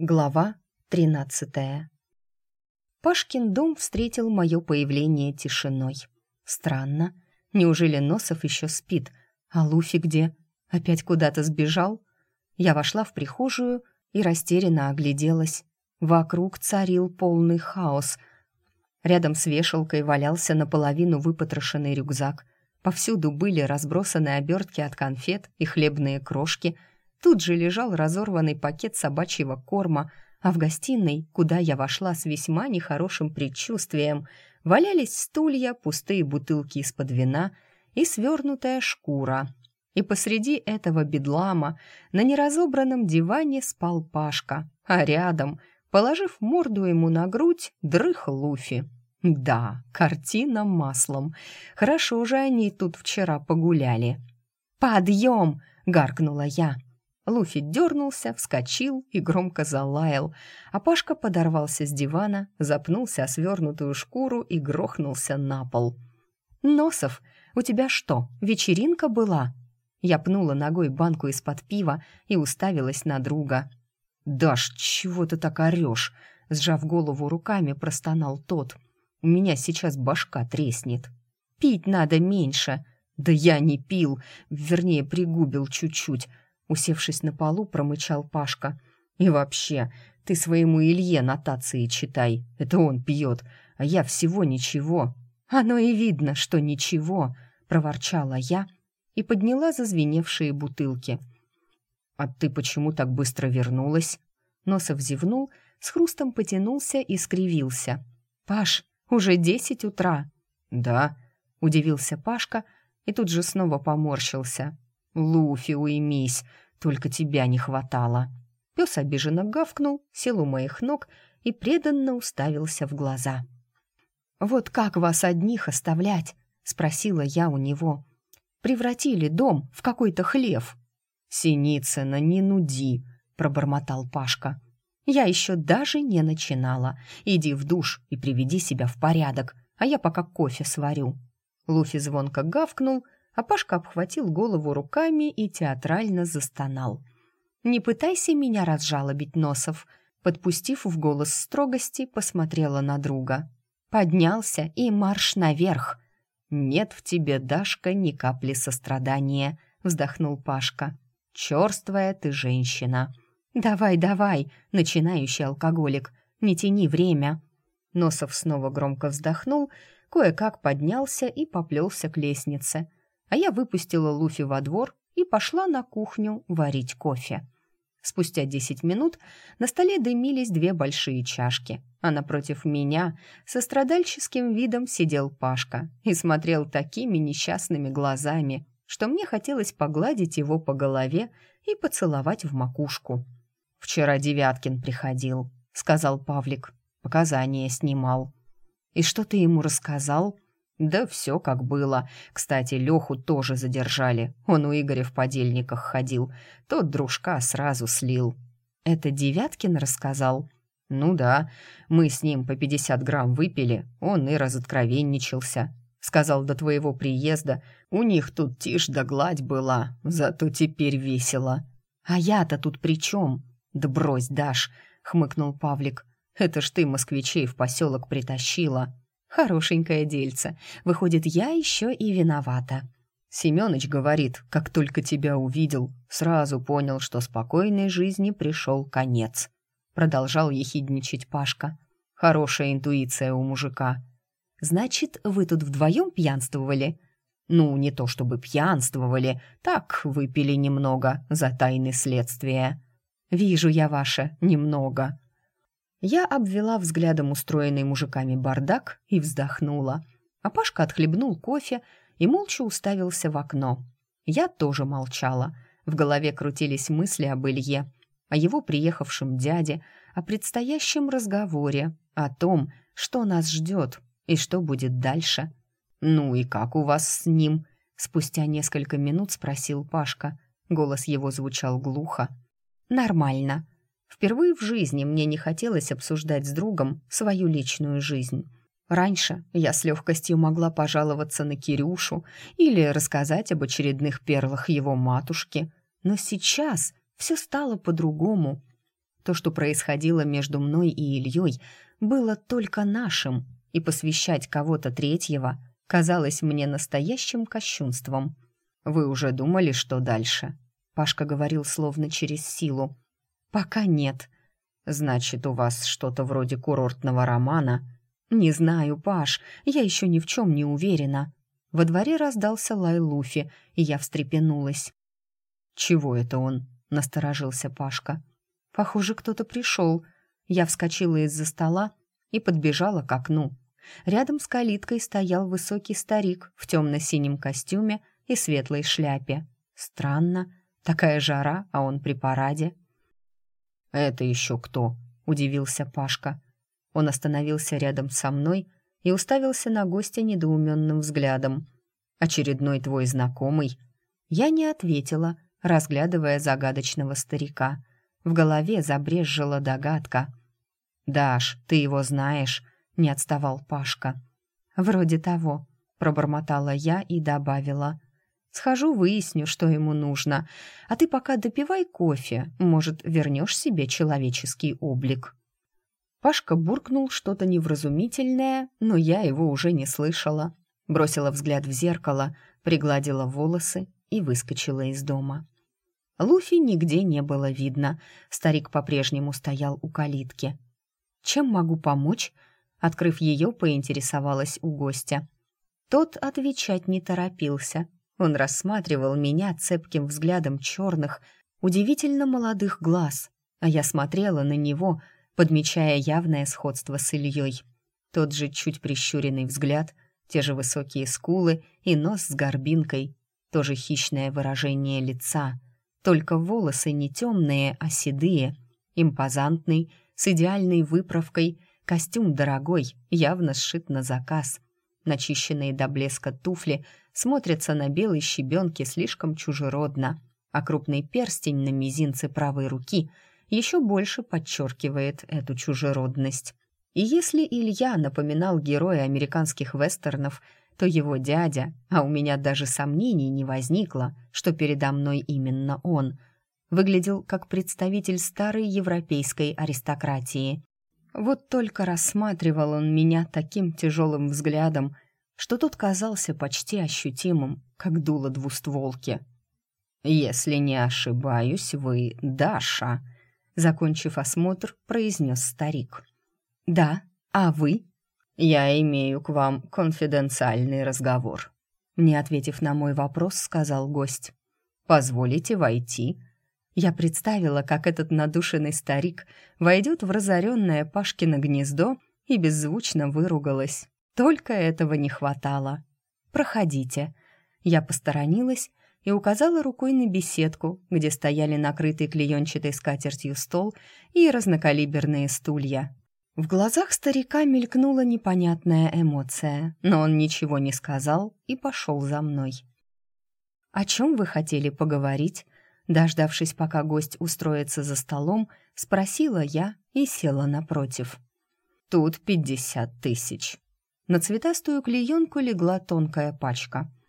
Глава тринадцатая. Пашкин дом встретил мое появление тишиной. Странно. Неужели Носов еще спит? А Луфи где? Опять куда-то сбежал? Я вошла в прихожую и растерянно огляделась. Вокруг царил полный хаос. Рядом с вешалкой валялся наполовину выпотрошенный рюкзак. Повсюду были разбросаны обертки от конфет и хлебные крошки — Тут же лежал разорванный пакет собачьего корма, а в гостиной, куда я вошла с весьма нехорошим предчувствием, валялись стулья, пустые бутылки из-под вина и свернутая шкура. И посреди этого бедлама на неразобранном диване спал Пашка, а рядом, положив морду ему на грудь, дрых Луфи. Да, картина маслом. Хорошо же они тут вчера погуляли. «Подъем!» — гаркнула я. Луфи дернулся, вскочил и громко залаял, а Пашка подорвался с дивана, запнулся о свернутую шкуру и грохнулся на пол. «Носов, у тебя что, вечеринка была?» Я пнула ногой банку из-под пива и уставилась на друга. «Даш, чего ты так орешь?» Сжав голову руками, простонал тот. «У меня сейчас башка треснет». «Пить надо меньше». «Да я не пил, вернее, пригубил чуть-чуть», Усевшись на полу, промычал Пашка. «И вообще, ты своему Илье нотации читай. Это он пьет, а я всего ничего». «Оно и видно, что ничего», — проворчала я и подняла зазвеневшие бутылки. «А ты почему так быстро вернулась?» Носов зевнул, с хрустом потянулся и скривился. «Паш, уже десять утра». «Да», — удивился Пашка и тут же снова поморщился. «Луфи, уймись, только тебя не хватало». Пес обиженно гавкнул, сел у моих ног и преданно уставился в глаза. «Вот как вас одних оставлять?» — спросила я у него. «Превратили дом в какой-то хлев». «Синицына, не нуди», — пробормотал Пашка. «Я еще даже не начинала. Иди в душ и приведи себя в порядок, а я пока кофе сварю». Луфи звонко гавкнул а Пашка обхватил голову руками и театрально застонал. «Не пытайся меня разжалобить, Носов», подпустив в голос строгости, посмотрела на друга. Поднялся и марш наверх. «Нет в тебе, Дашка, ни капли сострадания», — вздохнул Пашка. «Черствая ты женщина». «Давай, давай, начинающий алкоголик, не тяни время». Носов снова громко вздохнул, кое-как поднялся и поплелся к лестнице а я выпустила Луфи во двор и пошла на кухню варить кофе. Спустя десять минут на столе дымились две большие чашки, а напротив меня со страдальческим видом сидел Пашка и смотрел такими несчастными глазами, что мне хотелось погладить его по голове и поцеловать в макушку. «Вчера Девяткин приходил», — сказал Павлик. «Показания снимал». «И что ты ему рассказал?» Да все как было. Кстати, Леху тоже задержали. Он у Игоря в подельниках ходил. Тот дружка сразу слил. Это Девяткин рассказал? Ну да, мы с ним по 50 грамм выпили, он и разоткровенничался. Сказал, до твоего приезда у них тут тишь да гладь была, зато теперь весело. А я-то тут при чем? Да брось, Даш, хмыкнул Павлик. Это ж ты москвичей в поселок притащила. Хорошенькое дельце. Выходит, я еще и виновата. Семёныч говорит, как только тебя увидел, сразу понял, что спокойной жизни пришел конец. Продолжал ехидничать Пашка. Хорошая интуиция у мужика. Значит, вы тут вдвоем пьянствовали? Ну, не то чтобы пьянствовали, так выпили немного за тайны следствия. Вижу я ваше немного. Я обвела взглядом устроенный мужиками бардак и вздохнула. А Пашка отхлебнул кофе и молча уставился в окно. Я тоже молчала. В голове крутились мысли об Илье, о его приехавшем дяде, о предстоящем разговоре, о том, что нас ждет и что будет дальше. «Ну и как у вас с ним?» Спустя несколько минут спросил Пашка. Голос его звучал глухо. «Нормально», Впервые в жизни мне не хотелось обсуждать с другом свою личную жизнь. Раньше я с легкостью могла пожаловаться на Кирюшу или рассказать об очередных перлах его матушки, но сейчас все стало по-другому. То, что происходило между мной и Ильей, было только нашим, и посвящать кого-то третьего казалось мне настоящим кощунством. «Вы уже думали, что дальше?» Пашка говорил словно через силу. «Пока нет». «Значит, у вас что-то вроде курортного романа?» «Не знаю, Паш, я еще ни в чем не уверена». Во дворе раздался лай Луфи, и я встрепенулась. «Чего это он?» — насторожился Пашка. «Похоже, кто-то пришел». Я вскочила из-за стола и подбежала к окну. Рядом с калиткой стоял высокий старик в темно-синем костюме и светлой шляпе. Странно, такая жара, а он при параде. «Это еще кто?» — удивился Пашка. Он остановился рядом со мной и уставился на гостя недоуменным взглядом. «Очередной твой знакомый?» Я не ответила, разглядывая загадочного старика. В голове забрезжила догадка. «Даш, ты его знаешь?» — не отставал Пашка. «Вроде того», — пробормотала я и добавила. «Схожу, выясню, что ему нужно, а ты пока допивай кофе, может, вернешь себе человеческий облик». Пашка буркнул что-то невразумительное, но я его уже не слышала. Бросила взгляд в зеркало, пригладила волосы и выскочила из дома. Луфи нигде не было видно. Старик по-прежнему стоял у калитки. «Чем могу помочь?» Открыв ее, поинтересовалась у гостя. Тот отвечать не торопился. Он рассматривал меня цепким взглядом черных, удивительно молодых глаз, а я смотрела на него — подмечая явное сходство с Ильей. Тот же чуть прищуренный взгляд, те же высокие скулы и нос с горбинкой, тоже хищное выражение лица, только волосы не темные, а седые, импозантный, с идеальной выправкой, костюм дорогой, явно сшит на заказ. Начищенные до блеска туфли смотрятся на белой щебенке слишком чужеродно, а крупный перстень на мизинце правой руки — еще больше подчеркивает эту чужеродность. И если Илья напоминал героя американских вестернов, то его дядя, а у меня даже сомнений не возникло, что передо мной именно он, выглядел как представитель старой европейской аристократии. Вот только рассматривал он меня таким тяжелым взглядом, что тот казался почти ощутимым, как дуло двустволки. «Если не ошибаюсь, вы Даша», закончив осмотр, произнес старик. «Да, а вы?» «Я имею к вам конфиденциальный разговор», не ответив на мой вопрос, сказал гость. «Позволите войти?» Я представила, как этот надушенный старик войдет в разоренное Пашкино гнездо и беззвучно выругалась. Только этого не хватало. «Проходите». Я посторонилась и указала рукой на беседку, где стояли накрытый клеенчатой скатертью стол и разнокалиберные стулья. В глазах старика мелькнула непонятная эмоция, но он ничего не сказал и пошел за мной. «О чем вы хотели поговорить?» Дождавшись, пока гость устроится за столом, спросила я и села напротив. «Тут пятьдесят тысяч». На цветастую клеенку легла тонкая пачка —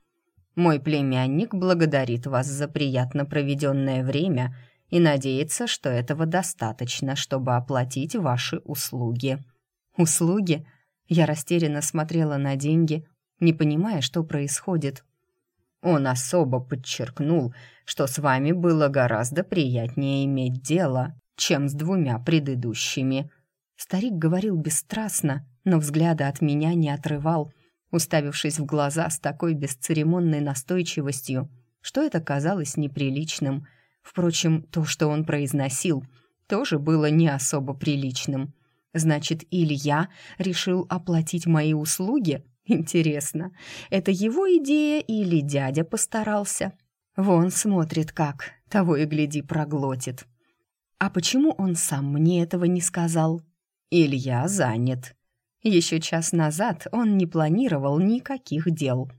мой племянник благодарит вас за приятно проведенное время и надеется, что этого достаточно, чтобы оплатить ваши услуги». «Услуги?» Я растерянно смотрела на деньги, не понимая, что происходит. Он особо подчеркнул, что с вами было гораздо приятнее иметь дело, чем с двумя предыдущими. Старик говорил бесстрастно, но взгляда от меня не отрывал — уставившись в глаза с такой бесцеремонной настойчивостью, что это казалось неприличным. Впрочем, то, что он произносил, тоже было не особо приличным. Значит, Илья решил оплатить мои услуги? Интересно, это его идея или дядя постарался? Вон смотрит как, того и гляди проглотит. А почему он сам мне этого не сказал? Илья занят, еще час назад он не планировал никаких дел.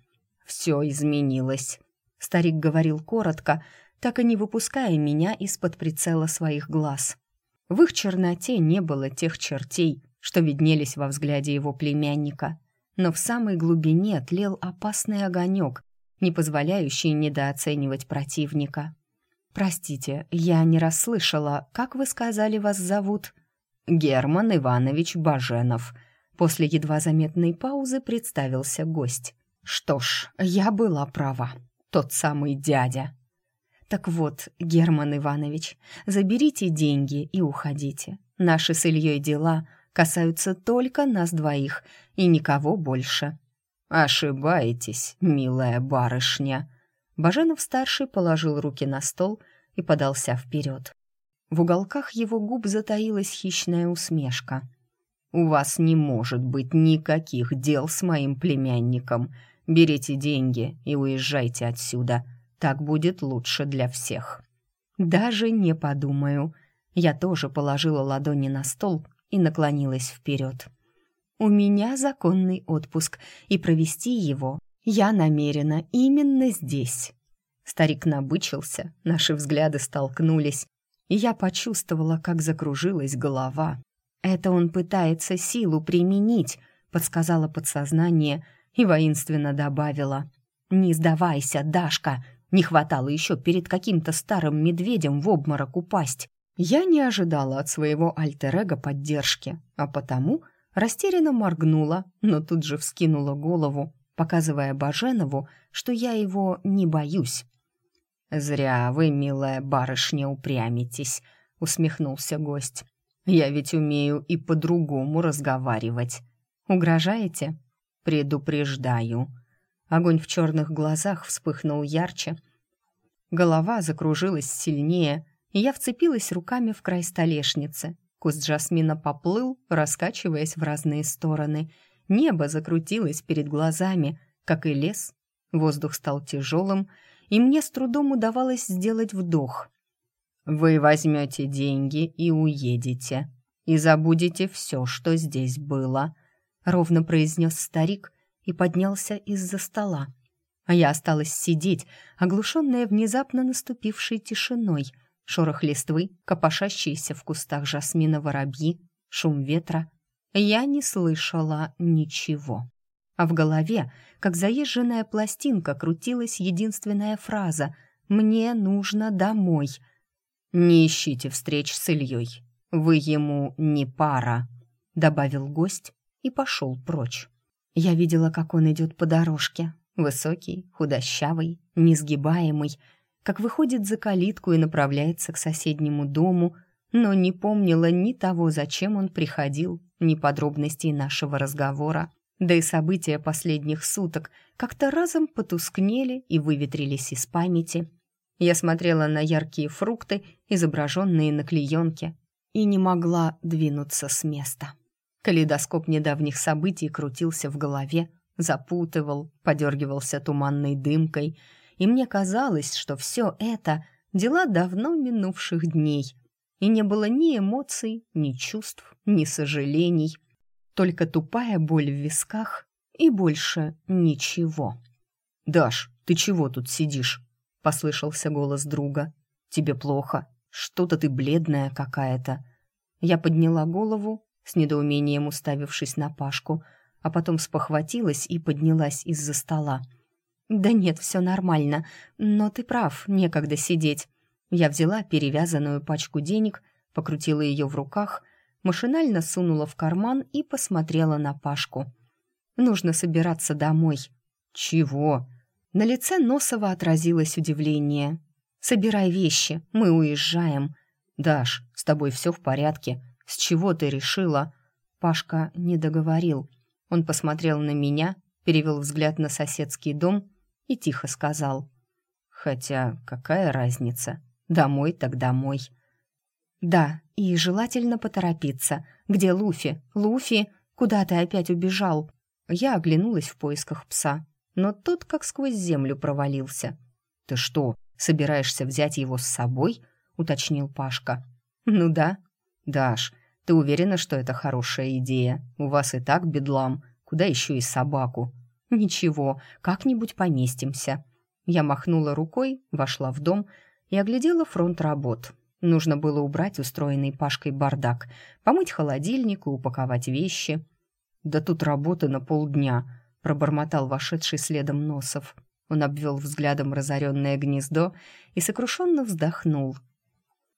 Все изменилось. Старик говорил коротко, так и не выпуская меня из-под прицела своих глаз. В их черноте не было тех чертей, что виднелись во взгляде его племянника, но в самой глубине тлел опасный огонек, не позволяющий недооценивать противника. «Простите, я не расслышала, как вы сказали, вас зовут?» «Герман Иванович Баженов», После едва заметной паузы представился гость. Что ж, я была права. Тот самый дядя. Так вот, Герман Иванович, заберите деньги и уходите. Наши с Ильей дела касаются только нас двоих и никого больше. Ошибаетесь, милая барышня. Баженов-старший положил руки на стол и подался вперед. В уголках его губ затаилась хищная усмешка — у вас не может быть никаких дел с моим племянником. Берите деньги и уезжайте отсюда. Так будет лучше для всех». «Даже не подумаю». Я тоже положила ладони на стол и наклонилась вперед. «У меня законный отпуск, и провести его я намерена именно здесь». Старик набычился, наши взгляды столкнулись, и я почувствовала, как закружилась голова. «Это он пытается силу применить», — подсказала подсознание и воинственно добавила. «Не сдавайся, Дашка! Не хватало еще перед каким-то старым медведем в обморок упасть». Я не ожидала от своего альтер-эго поддержки, а потому растерянно моргнула, но тут же вскинула голову, показывая Баженову, что я его не боюсь. «Зря вы, милая барышня, упрямитесь», — усмехнулся гость. Я ведь умею и по-другому разговаривать. Угрожаете? Предупреждаю. Огонь в черных глазах вспыхнул ярче. Голова закружилась сильнее, и я вцепилась руками в край столешницы. Куст жасмина поплыл, раскачиваясь в разные стороны. Небо закрутилось перед глазами, как и лес. Воздух стал тяжелым, и мне с трудом удавалось сделать вдох. Вы возьмете деньги и уедете, и забудете все, что здесь было», — ровно произнес старик и поднялся из-за стола. А я осталась сидеть, оглушенная внезапно наступившей тишиной, шорох листвы, копошащиеся в кустах жасмина воробьи, шум ветра. Я не слышала ничего. А в голове, как заезженная пластинка, крутилась единственная фраза «Мне нужно домой», — «Не ищите встреч с Ильей. Вы ему не пара», — добавил гость и пошел прочь. Я видела, как он идет по дорожке. Высокий, худощавый, несгибаемый, как выходит за калитку и направляется к соседнему дому, но не помнила ни того, зачем он приходил, ни подробностей нашего разговора. Да и события последних суток как-то разом потускнели и выветрились из памяти. Я смотрела на яркие фрукты, изображенные на клеенке, и не могла двинуться с места. Калейдоскоп недавних событий крутился в голове, запутывал, подергивался туманной дымкой, и мне казалось, что все это — дела давно минувших дней, и не было ни эмоций, ни чувств, ни сожалений, только тупая боль в висках и больше ничего. «Даш, ты чего тут сидишь?» Послышался голос друга. «Тебе плохо? Что-то ты бледная какая-то». Я подняла голову, с недоумением уставившись на Пашку, а потом спохватилась и поднялась из-за стола. «Да нет, все нормально, но ты прав, некогда сидеть». Я взяла перевязанную пачку денег, покрутила ее в руках, машинально сунула в карман и посмотрела на Пашку. «Нужно собираться домой». «Чего?» На лице Носова отразилось удивление. «Собирай вещи, мы уезжаем». «Даш, с тобой все в порядке. С чего ты решила?» Пашка не договорил. Он посмотрел на меня, перевел взгляд на соседский дом и тихо сказал. «Хотя какая разница? Домой так домой». «Да, и желательно поторопиться. Где Луфи? Луфи? Куда ты опять убежал?» Я оглянулась в поисках пса но тот как сквозь землю провалился. «Ты что, собираешься взять его с собой?» — уточнил Пашка. «Ну да». «Даш, ты уверена, что это хорошая идея? У вас и так бедлам. Куда еще и собаку?» «Ничего, как-нибудь поместимся». Я махнула рукой, вошла в дом и оглядела фронт работ. Нужно было убрать устроенный Пашкой бардак, помыть холодильник и упаковать вещи. «Да тут работы на полдня», пробормотал вошедший следом Носов. Он обвел взглядом разоренное гнездо и сокрушенно вздохнул.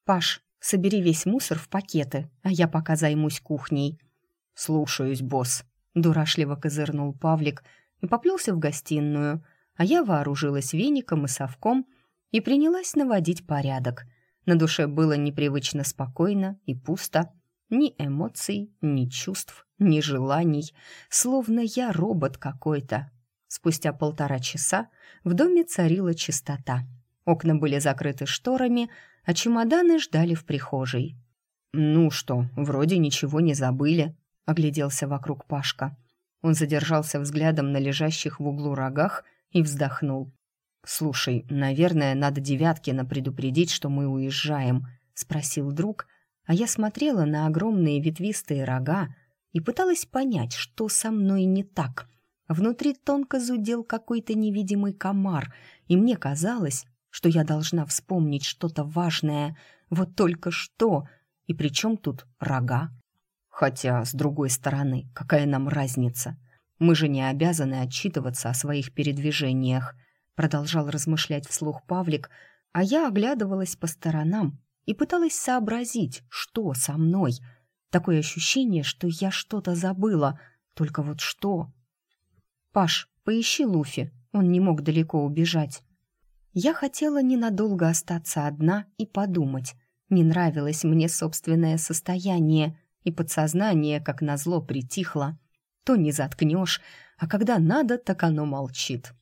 «Паш, собери весь мусор в пакеты, а я пока займусь кухней». «Слушаюсь, босс», — дурашливо козырнул Павлик и поплелся в гостиную, а я вооружилась веником и совком и принялась наводить порядок. На душе было непривычно спокойно и пусто. Ни эмоций, ни чувств, ни желаний, словно я робот какой-то. Спустя полтора часа в доме царила чистота. Окна были закрыты шторами, а чемоданы ждали в прихожей. «Ну что, вроде ничего не забыли», — огляделся вокруг Пашка. Он задержался взглядом на лежащих в углу рогах и вздохнул. «Слушай, наверное, надо Девяткина предупредить, что мы уезжаем», — спросил друг, а я смотрела на огромные ветвистые рога и пыталась понять, что со мной не так. Внутри тонко зудел какой-то невидимый комар, и мне казалось, что я должна вспомнить что-то важное, вот только что, и при чем тут рога? Хотя, с другой стороны, какая нам разница? Мы же не обязаны отчитываться о своих передвижениях, продолжал размышлять вслух Павлик, а я оглядывалась по сторонам и пыталась сообразить, что со мной. Такое ощущение, что я что-то забыла, только вот что? «Паш, поищи Луфи, он не мог далеко убежать». Я хотела ненадолго остаться одна и подумать. Не нравилось мне собственное состояние — и подсознание, как назло, притихло. То не заткнешь, а когда надо, так оно молчит.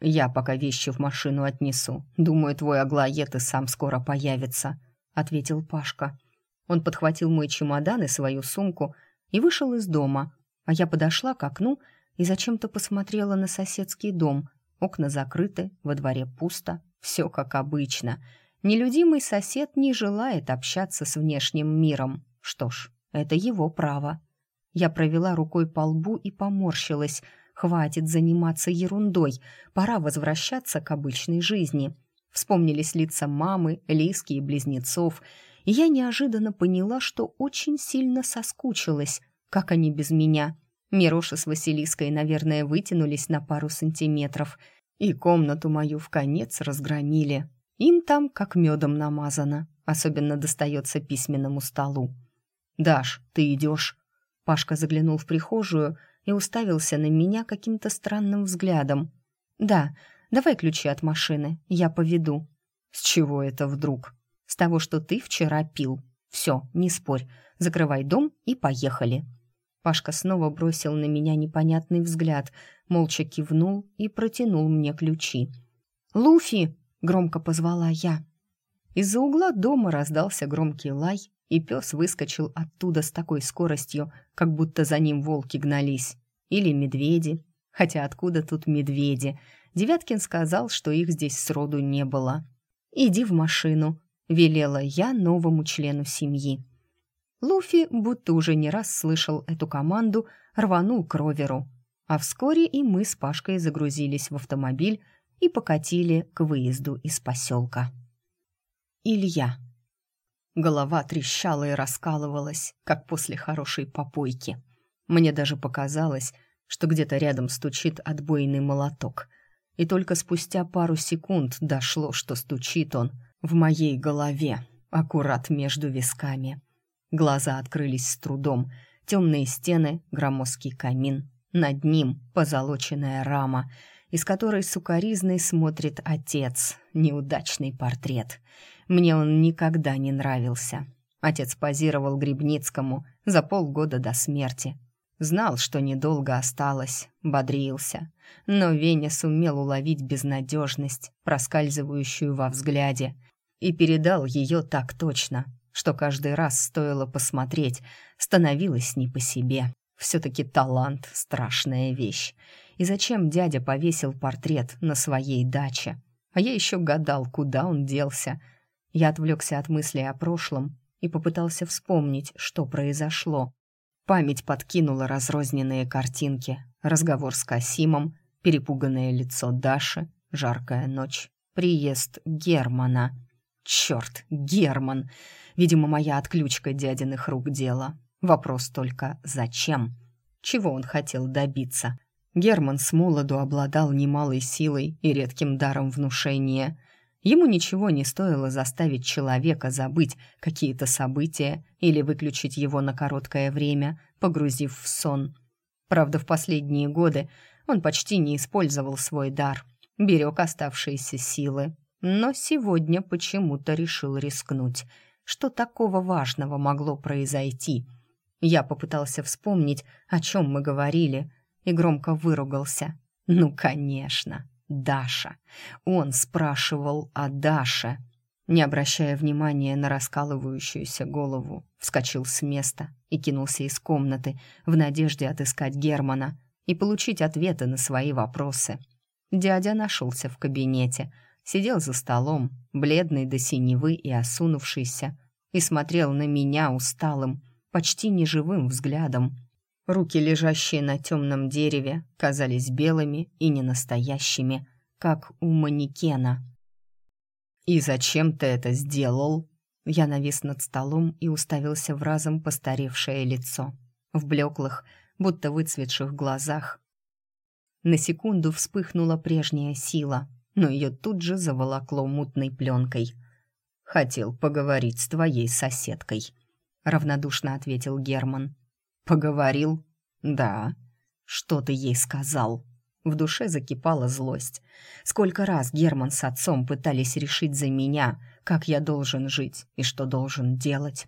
«Я пока вещи в машину отнесу. Думаю, твой Аглоед и сам скоро появится», — ответил Пашка. Он подхватил мой чемодан и свою сумку и вышел из дома, а я подошла к окну и зачем-то посмотрела на соседский дом. Окна закрыты, во дворе пусто, все как обычно. Нелюдимый сосед не желает общаться с внешним миром. Что ж, это его право. Я провела рукой по лбу и поморщилась. Хватит заниматься ерундой, пора возвращаться к обычной жизни. Вспомнились лица мамы, Лиски и близнецов, и я неожиданно поняла, что очень сильно соскучилась. Как они без меня? Мироша с Василиской, наверное, вытянулись на пару сантиметров, и комнату мою в конец разгромили. Им там как медом намазано, особенно достается письменному столу. «Даш, ты идешь?» Пашка заглянул в прихожую и уставился на меня каким-то странным взглядом. «Да, давай ключи от машины, я поведу». «С чего это вдруг?» «С того, что ты вчера пил. Все, не спорь. Закрывай дом и поехали». Пашка снова бросил на меня непонятный взгляд, молча кивнул и протянул мне ключи. «Луфи!» — громко позвала я. Из-за угла дома раздался громкий лай, и пес выскочил оттуда с такой скоростью, как будто за ним волки гнались. Или медведи. Хотя откуда тут медведи? Девяткин сказал, что их здесь сроду не было. «Иди в машину», — велела я новому члену семьи. Луфи, будто уже не раз слышал эту команду, рванул к роверу. А вскоре и мы с Пашкой загрузились в автомобиль и покатили к выезду из поселка. Илья. Голова трещала и раскалывалась, как после хорошей попойки. Мне даже показалось, что где-то рядом стучит отбойный молоток. И только спустя пару секунд дошло, что стучит он в моей голове, аккурат между висками. Глаза открылись с трудом. Темные стены, громоздкий камин. Над ним позолоченная рама, из которой сукоризной смотрит отец, неудачный портрет — мне он никогда не нравился. Отец позировал Грибницкому за полгода до смерти. Знал, что недолго осталось, бодрился. Но Веня сумел уловить безнадежность, проскальзывающую во взгляде, и передал ее так точно, что каждый раз стоило посмотреть, становилось не по себе. Все-таки талант — страшная вещь. И зачем дядя повесил портрет на своей даче? А я еще гадал, куда он делся — я отвлекся от мыслей о прошлом и попытался вспомнить, что произошло. Память подкинула разрозненные картинки. Разговор с Касимом, перепуганное лицо Даши, жаркая ночь, приезд Германа. Черт, Герман! Видимо, моя отключка дядиных рук дело. Вопрос только, зачем? Чего он хотел добиться? Герман с молоду обладал немалой силой и редким даром внушения. Ему ничего не стоило заставить человека забыть какие-то события или выключить его на короткое время, погрузив в сон. Правда, в последние годы он почти не использовал свой дар, берег оставшиеся силы. Но сегодня почему-то решил рискнуть. Что такого важного могло произойти? Я попытался вспомнить, о чем мы говорили, и громко выругался. «Ну, конечно, Даша. Он спрашивал о Даше». Не обращая внимания на раскалывающуюся голову, вскочил с места и кинулся из комнаты в надежде отыскать Германа и получить ответы на свои вопросы. Дядя нашелся в кабинете, сидел за столом, бледный до синевы и осунувшийся, и смотрел на меня усталым, почти неживым взглядом. Руки, лежащие на темном дереве, казались белыми и ненастоящими, как у манекена. «И зачем ты это сделал?» Я навис над столом и уставился в разом постаревшее лицо. В блеклых, будто выцветших глазах. На секунду вспыхнула прежняя сила, но ее тут же заволокло мутной пленкой. «Хотел поговорить с твоей соседкой», — равнодушно ответил Герман. «Поговорил?» «Да». «Что ты ей сказал?» В душе закипала злость. Сколько раз Герман с отцом пытались решить за меня, как я должен жить и что должен делать.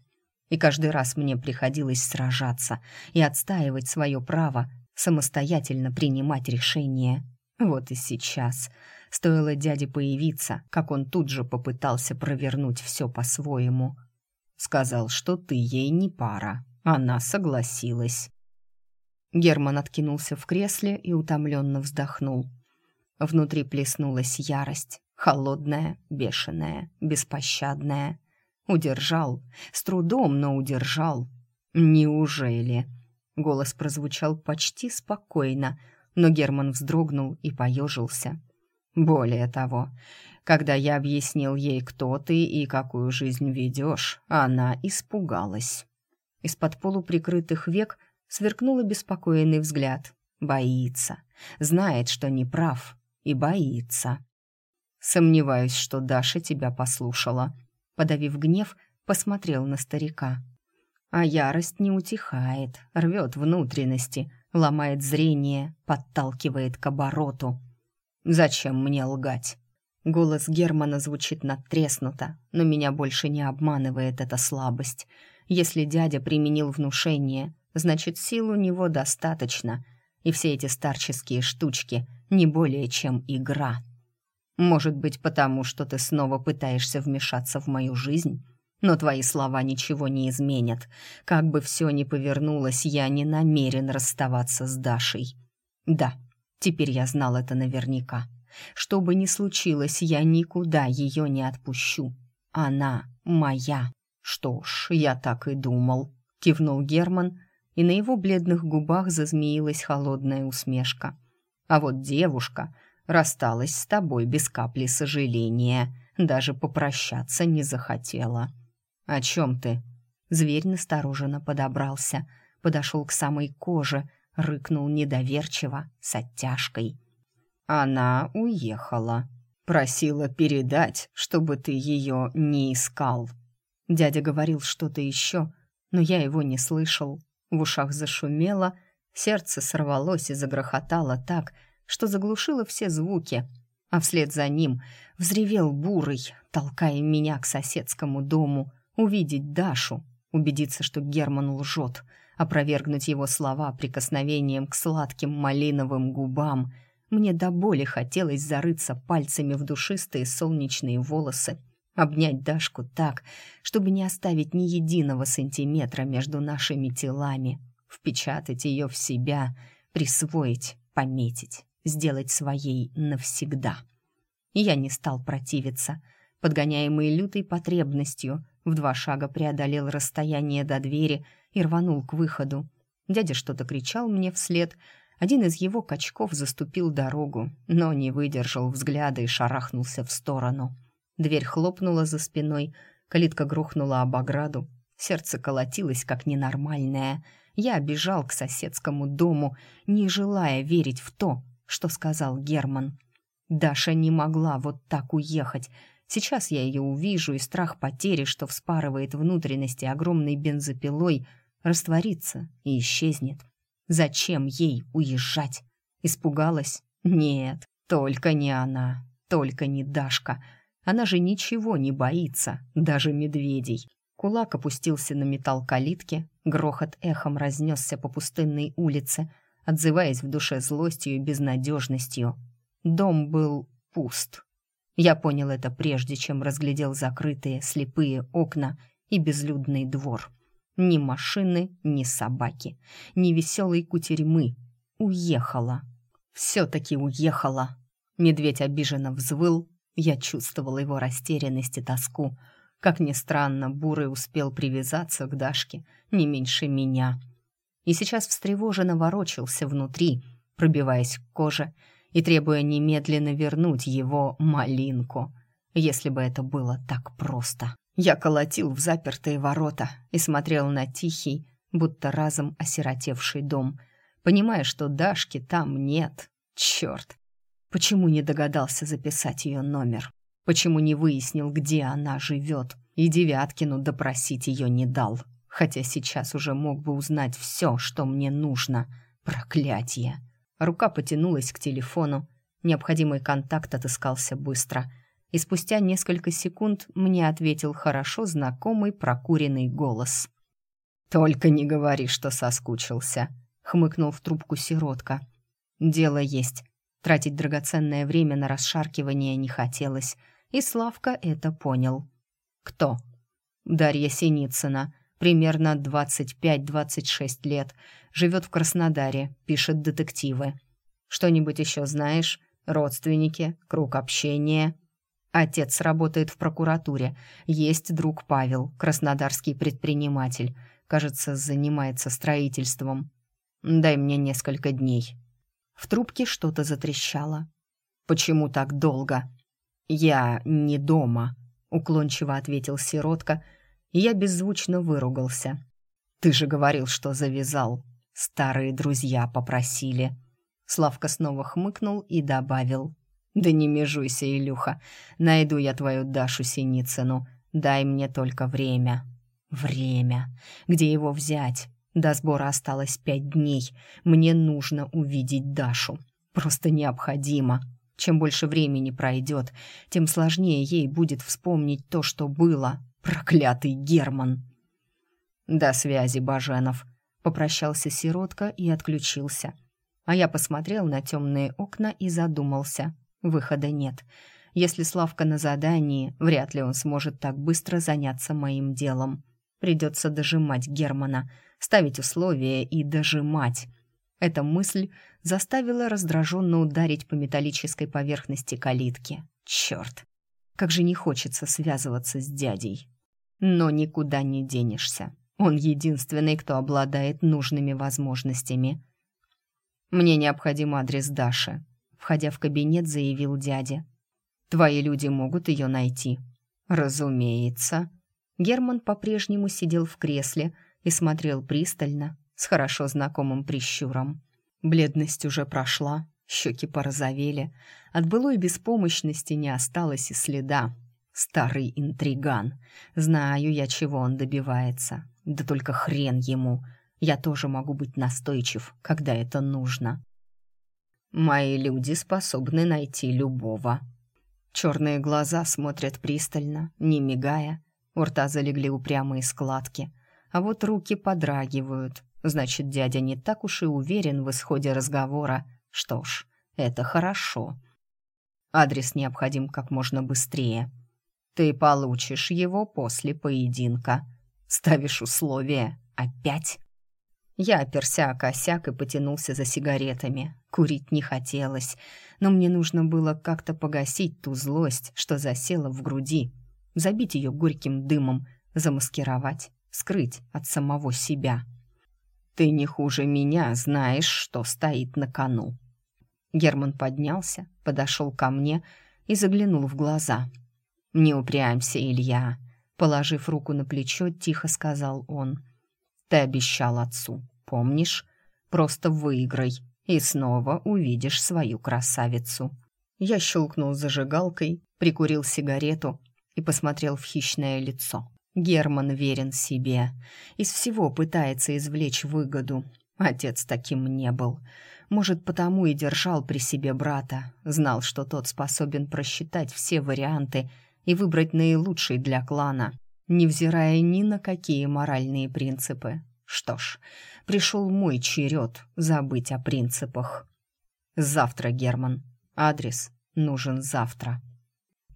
И каждый раз мне приходилось сражаться и отстаивать свое право самостоятельно принимать решения. Вот и сейчас. Стоило дяде появиться, как он тут же попытался провернуть все по-своему. Сказал, что ты ей не пара. Она согласилась. Герман откинулся в кресле и утомленно вздохнул. Внутри плеснулась ярость, холодная, бешеная, беспощадная. Удержал, с трудом, но удержал. Неужели? Голос прозвучал почти спокойно, но Герман вздрогнул и поежился. Более того, когда я объяснил ей, кто ты и какую жизнь ведешь, она испугалась. Из-под полуприкрытых век сверкнул обеспокоенный взгляд. Боится. Знает, что не прав. И боится. Сомневаюсь, что Даша тебя послушала. Подавив гнев, посмотрел на старика. А ярость не утихает, рвет внутренности, ломает зрение, подталкивает к обороту. «Зачем мне лгать?» Голос Германа звучит надтреснуто, но меня больше не обманывает эта слабость. Если дядя применил внушение, значит, сил у него достаточно, и все эти старческие штучки не более чем игра. Может быть, потому что ты снова пытаешься вмешаться в мою жизнь? Но твои слова ничего не изменят. Как бы все ни повернулось, я не намерен расставаться с Дашей. Да, теперь я знал это наверняка. Что бы ни случилось, я никуда ее не отпущу. Она моя. Что ж, я так и думал, кивнул Герман, и на его бледных губах зазмеилась холодная усмешка. А вот девушка рассталась с тобой без капли сожаления, даже попрощаться не захотела. «О чем ты?» Зверь настороженно подобрался, подошел к самой коже, рыкнул недоверчиво, с оттяжкой. «Она уехала. Просила передать, чтобы ты ее не искал». Дядя говорил что-то еще, но я его не слышал. В ушах зашумело, сердце сорвалось и загрохотало так, что заглушило все звуки, а вслед за ним взревел бурый, толкая меня к соседскому дому — увидеть Дашу, убедиться, что Герман лжет, опровергнуть его слова прикосновением к сладким малиновым губам. Мне до боли хотелось зарыться пальцами в душистые солнечные волосы, обнять Дашку так, чтобы не оставить ни единого сантиметра между нашими телами, впечатать ее в себя, присвоить, пометить, сделать своей навсегда. Я не стал противиться, подгоняемый лютой потребностью, в два шага преодолел расстояние до двери и рванул к выходу. Дядя что-то кричал мне вслед. Один из его качков заступил дорогу, но не выдержал взгляда и шарахнулся в сторону. Дверь хлопнула за спиной, калитка грохнула об ограду. Сердце колотилось, как ненормальное. Я бежал к соседскому дому, не желая верить в то, что сказал Герман. Даша не могла вот так уехать. Сейчас я ее увижу, и страх потери, что вспарывает внутренности огромной бензопилой, растворится и исчезнет. Зачем ей уезжать? Испугалась? Нет, только не она, только не Дашка. Она же ничего не боится, даже медведей. Кулак опустился на металл калитки, грохот эхом разнесся по пустынной улице, отзываясь в душе злостью и безнадежностью. Дом был пуст. Я понял это прежде, чем разглядел закрытые слепые окна и безлюдный двор. Ни машины, ни собаки, ни веселой кутерьмы. Уехала. Все-таки уехала. Медведь обиженно взвыл. Я чувствовал его растерянность и тоску. Как ни странно, Бурый успел привязаться к Дашке не меньше меня. И сейчас встревоженно ворочался внутри, пробиваясь к коже и требуя немедленно вернуть его малинку. Если бы это было так просто. Я колотил в запертые ворота и смотрел на тихий, будто разом осиротевший дом, понимая, что Дашки там нет. Черт! Почему не догадался записать ее номер? Почему не выяснил, где она живет? И Девяткину допросить ее не дал. Хотя сейчас уже мог бы узнать все, что мне нужно. Проклятие! Рука потянулась к телефону. Необходимый контакт отыскался быстро — и спустя несколько секунд мне ответил хорошо знакомый прокуренный голос. «Только не говори, что соскучился», — хмыкнул в трубку сиротка. «Дело есть. Тратить драгоценное время на расшаркивание не хотелось, и Славка это понял. Кто? Дарья Синицына, примерно 25-26 лет, живет в Краснодаре, пишет детективы. Что-нибудь еще знаешь? Родственники, круг общения?» Отец работает в прокуратуре. Есть друг Павел, краснодарский предприниматель. Кажется, занимается строительством. Дай мне несколько дней. В трубке что-то затрещало. Почему так долго? Я не дома, уклончиво ответил сиротка, и я беззвучно выругался. Ты же говорил, что завязал. Старые друзья попросили. Славка снова хмыкнул и добавил: «Да не межуйся, Илюха. Найду я твою Дашу Синицыну. Дай мне только время». «Время. Где его взять? До сбора осталось пять дней. Мне нужно увидеть Дашу. Просто необходимо. Чем больше времени пройдет, тем сложнее ей будет вспомнить то, что было. Проклятый Герман!» «До связи, Баженов», — попрощался сиротка и отключился. А я посмотрел на темные окна и задумался — Выхода нет. Если Славка на задании, вряд ли он сможет так быстро заняться моим делом. Придется дожимать Германа, ставить условия и дожимать. Эта мысль заставила раздраженно ударить по металлической поверхности калитки. Черт! Как же не хочется связываться с дядей. Но никуда не денешься. Он единственный, кто обладает нужными возможностями. Мне необходим адрес Даши входя в кабинет, заявил дядя. «Твои люди могут ее найти». «Разумеется». Герман по-прежнему сидел в кресле и смотрел пристально, с хорошо знакомым прищуром. Бледность уже прошла, щеки порозовели. От былой беспомощности не осталось и следа. Старый интриган. Знаю я, чего он добивается. Да только хрен ему. Я тоже могу быть настойчив, когда это нужно. Мои люди способны найти любого. Черные глаза смотрят пристально, не мигая. У рта залегли упрямые складки. А вот руки подрагивают. Значит, дядя не так уж и уверен в исходе разговора. Что ж, это хорошо. Адрес необходим как можно быстрее. Ты получишь его после поединка. Ставишь условия. Опять? Я оперся о косяк и потянулся за сигаретами. Курить не хотелось, но мне нужно было как-то погасить ту злость, что засела в груди, забить ее горьким дымом, замаскировать, скрыть от самого себя. «Ты не хуже меня знаешь, что стоит на кону». Герман поднялся, подошел ко мне и заглянул в глаза. «Не упрямься, Илья», — положив руку на плечо, тихо сказал он. «Ты обещал отцу, помнишь? Просто выиграй, и снова увидишь свою красавицу». Я щелкнул зажигалкой, прикурил сигарету и посмотрел в хищное лицо. Герман верен себе. Из всего пытается извлечь выгоду. Отец таким не был. Может, потому и держал при себе брата. Знал, что тот способен просчитать все варианты и выбрать наилучший для клана, невзирая ни на какие моральные принципы. Что ж, пришел мой черед забыть о принципах. Завтра, Герман. Адрес нужен завтра.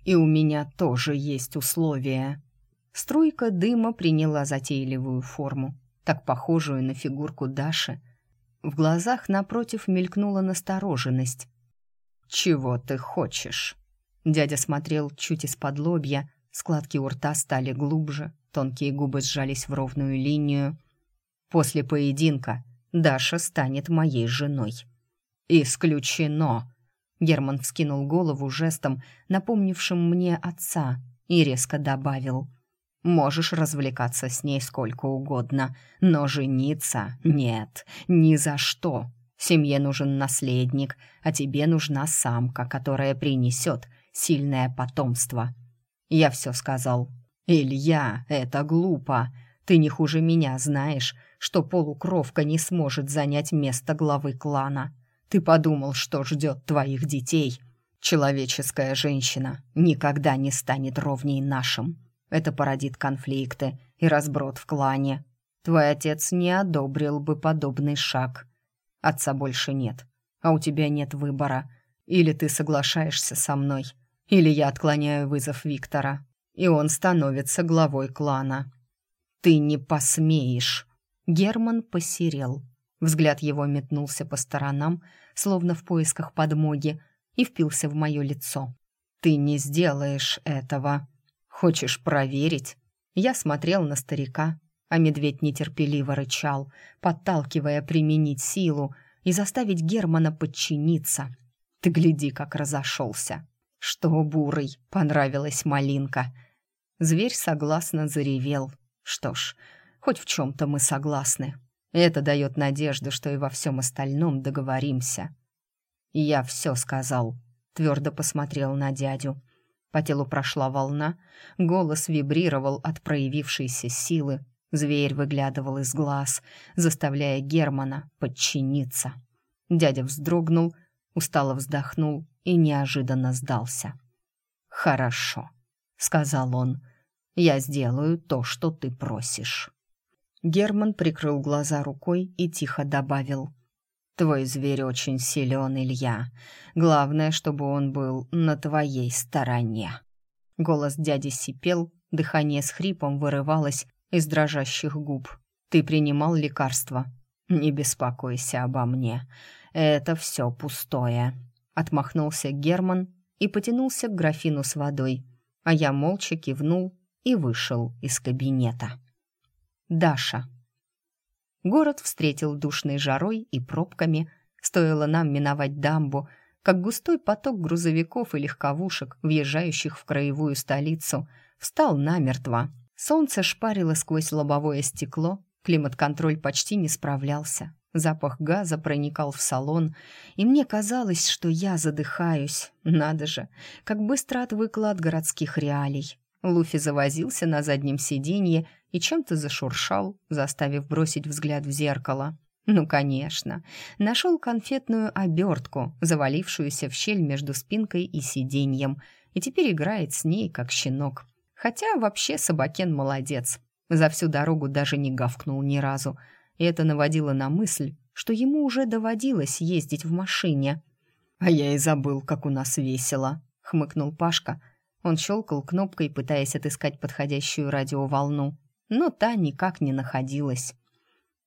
И у меня тоже есть условия. Струйка дыма приняла затейливую форму, так похожую на фигурку Даши. В глазах напротив мелькнула настороженность. «Чего ты хочешь?» Дядя смотрел чуть из-под лобья, складки у рта стали глубже, тонкие губы сжались в ровную линию. После поединка Даша станет моей женой. Исключено. Герман вскинул голову жестом, напомнившим мне отца, и резко добавил: "Можешь развлекаться с ней сколько угодно, но жениться нет, ни за что. Семье нужен наследник, а тебе нужна самка, которая принесет сильное потомство". Я все сказал. Илья, это глупо. Ты не хуже меня знаешь, что полукровка не сможет занять место главы клана. Ты подумал, что ждет твоих детей. Человеческая женщина никогда не станет ровней нашим. Это породит конфликты и разброд в клане. Твой отец не одобрил бы подобный шаг. Отца больше нет, а у тебя нет выбора. Или ты соглашаешься со мной, или я отклоняю вызов Виктора, и он становится главой клана. Ты не посмеешь. Герман посерел. Взгляд его метнулся по сторонам, словно в поисках подмоги, и впился в мое лицо. «Ты не сделаешь этого. Хочешь проверить?» Я смотрел на старика, а медведь нетерпеливо рычал, подталкивая применить силу и заставить Германа подчиниться. «Ты гляди, как разошелся!» «Что, бурый, понравилась малинка?» Зверь согласно заревел. «Что ж, Хоть в чем-то мы согласны. Это дает надежду, что и во всем остальном договоримся. я все сказал. Твердо посмотрел на дядю. По телу прошла волна, голос вибрировал от проявившейся силы. Зверь выглядывал из глаз, заставляя Германа подчиниться. Дядя вздрогнул, устало вздохнул и неожиданно сдался. «Хорошо», — сказал он, — «я сделаю то, что ты просишь». Герман прикрыл глаза рукой и тихо добавил. «Твой зверь очень силен, Илья. Главное, чтобы он был на твоей стороне». Голос дяди сипел, дыхание с хрипом вырывалось из дрожащих губ. «Ты принимал лекарства?» «Не беспокойся обо мне. Это все пустое». Отмахнулся Герман и потянулся к графину с водой, а я молча кивнул и вышел из кабинета. Даша. Город встретил душной жарой и пробками. Стоило нам миновать дамбу, как густой поток грузовиков и легковушек, въезжающих в краевую столицу, встал намертво. Солнце шпарило сквозь лобовое стекло, климат-контроль почти не справлялся. Запах газа проникал в салон, и мне казалось, что я задыхаюсь. Надо же, как быстро отвыкла от городских реалий. Луфи завозился на заднем сиденье и чем-то зашуршал, заставив бросить взгляд в зеркало. Ну, конечно, нашел конфетную обертку, завалившуюся в щель между спинкой и сиденьем, и теперь играет с ней, как щенок. Хотя вообще собакен молодец. За всю дорогу даже не гавкнул ни разу. И это наводило на мысль, что ему уже доводилось ездить в машине. «А я и забыл, как у нас весело», — хмыкнул Пашка, — он щелкал кнопкой, пытаясь отыскать подходящую радиоволну, но та никак не находилась.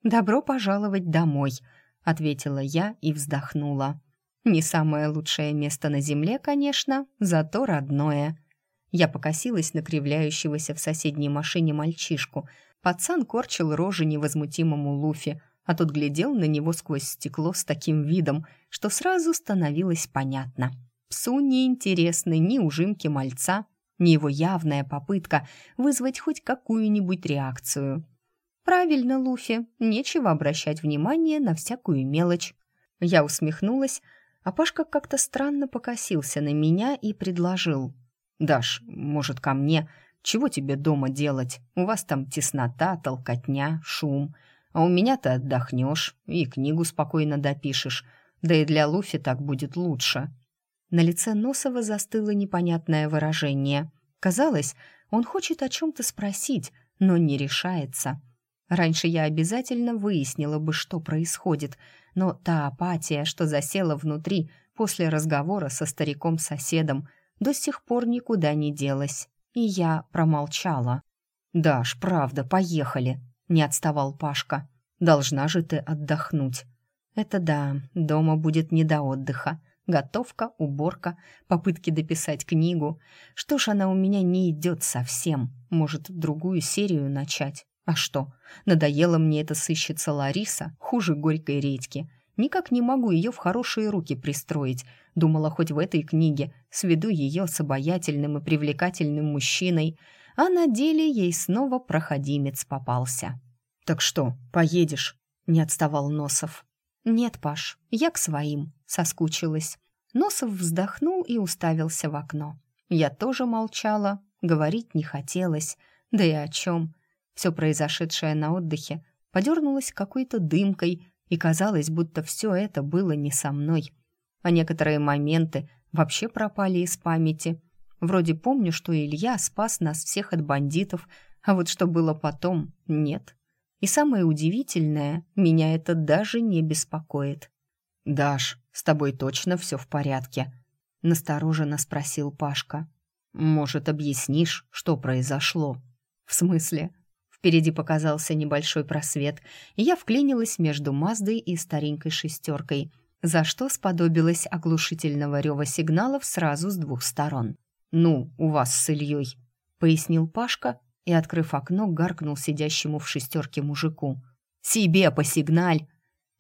«Добро пожаловать домой», — ответила я и вздохнула. «Не самое лучшее место на земле, конечно, зато родное». Я покосилась на кривляющегося в соседней машине мальчишку. Пацан корчил рожи невозмутимому Луфи, а тот глядел на него сквозь стекло с таким видом, что сразу становилось понятно. Псу не интересны ни ужимки мальца, ни его явная попытка вызвать хоть какую-нибудь реакцию. «Правильно, Луфи, нечего обращать внимание на всякую мелочь». Я усмехнулась, а Пашка как-то странно покосился на меня и предложил. «Даш, может, ко мне? Чего тебе дома делать? У вас там теснота, толкотня, шум. А у меня ты отдохнешь и книгу спокойно допишешь. Да и для Луфи так будет лучше». На лице Носова застыло непонятное выражение. Казалось, он хочет о чем-то спросить, но не решается. Раньше я обязательно выяснила бы, что происходит, но та апатия, что засела внутри после разговора со стариком-соседом, до сих пор никуда не делась, и я промолчала. «Даш, правда, поехали», — не отставал Пашка. «Должна же ты отдохнуть». «Это да, дома будет не до отдыха. Готовка, уборка, попытки дописать книгу. Что ж она у меня не идет совсем? Может, другую серию начать?» А что, надоело мне эта сыщица Лариса, хуже горькой редьки. Никак не могу ее в хорошие руки пристроить. Думала, хоть в этой книге сведу ее с обаятельным и привлекательным мужчиной, а на деле ей снова проходимец попался. «Так что, поедешь?» — не отставал Носов. «Нет, Паш, я к своим», — соскучилась. Носов вздохнул и уставился в окно. Я тоже молчала, говорить не хотелось. Да и о чем? Все произошедшее на отдыхе подернулось какой-то дымкой, и казалось, будто все это было не со мной. А некоторые моменты вообще пропали из памяти. Вроде помню, что Илья спас нас всех от бандитов, а вот что было потом, нет. И самое удивительное, меня это даже не беспокоит. «Даш, с тобой точно все в порядке?» — настороженно спросил Пашка. «Может, объяснишь, что произошло?» «В смысле?» Впереди показался небольшой просвет, и я вклинилась между Маздой и старенькой шестеркой, за что сподобилась оглушительного рева сигналов сразу с двух сторон. «Ну, у вас с Ильей», — пояснил Пашка и, открыв окно, гаркнул сидящему в шестерке мужику. «Себе посигналь!»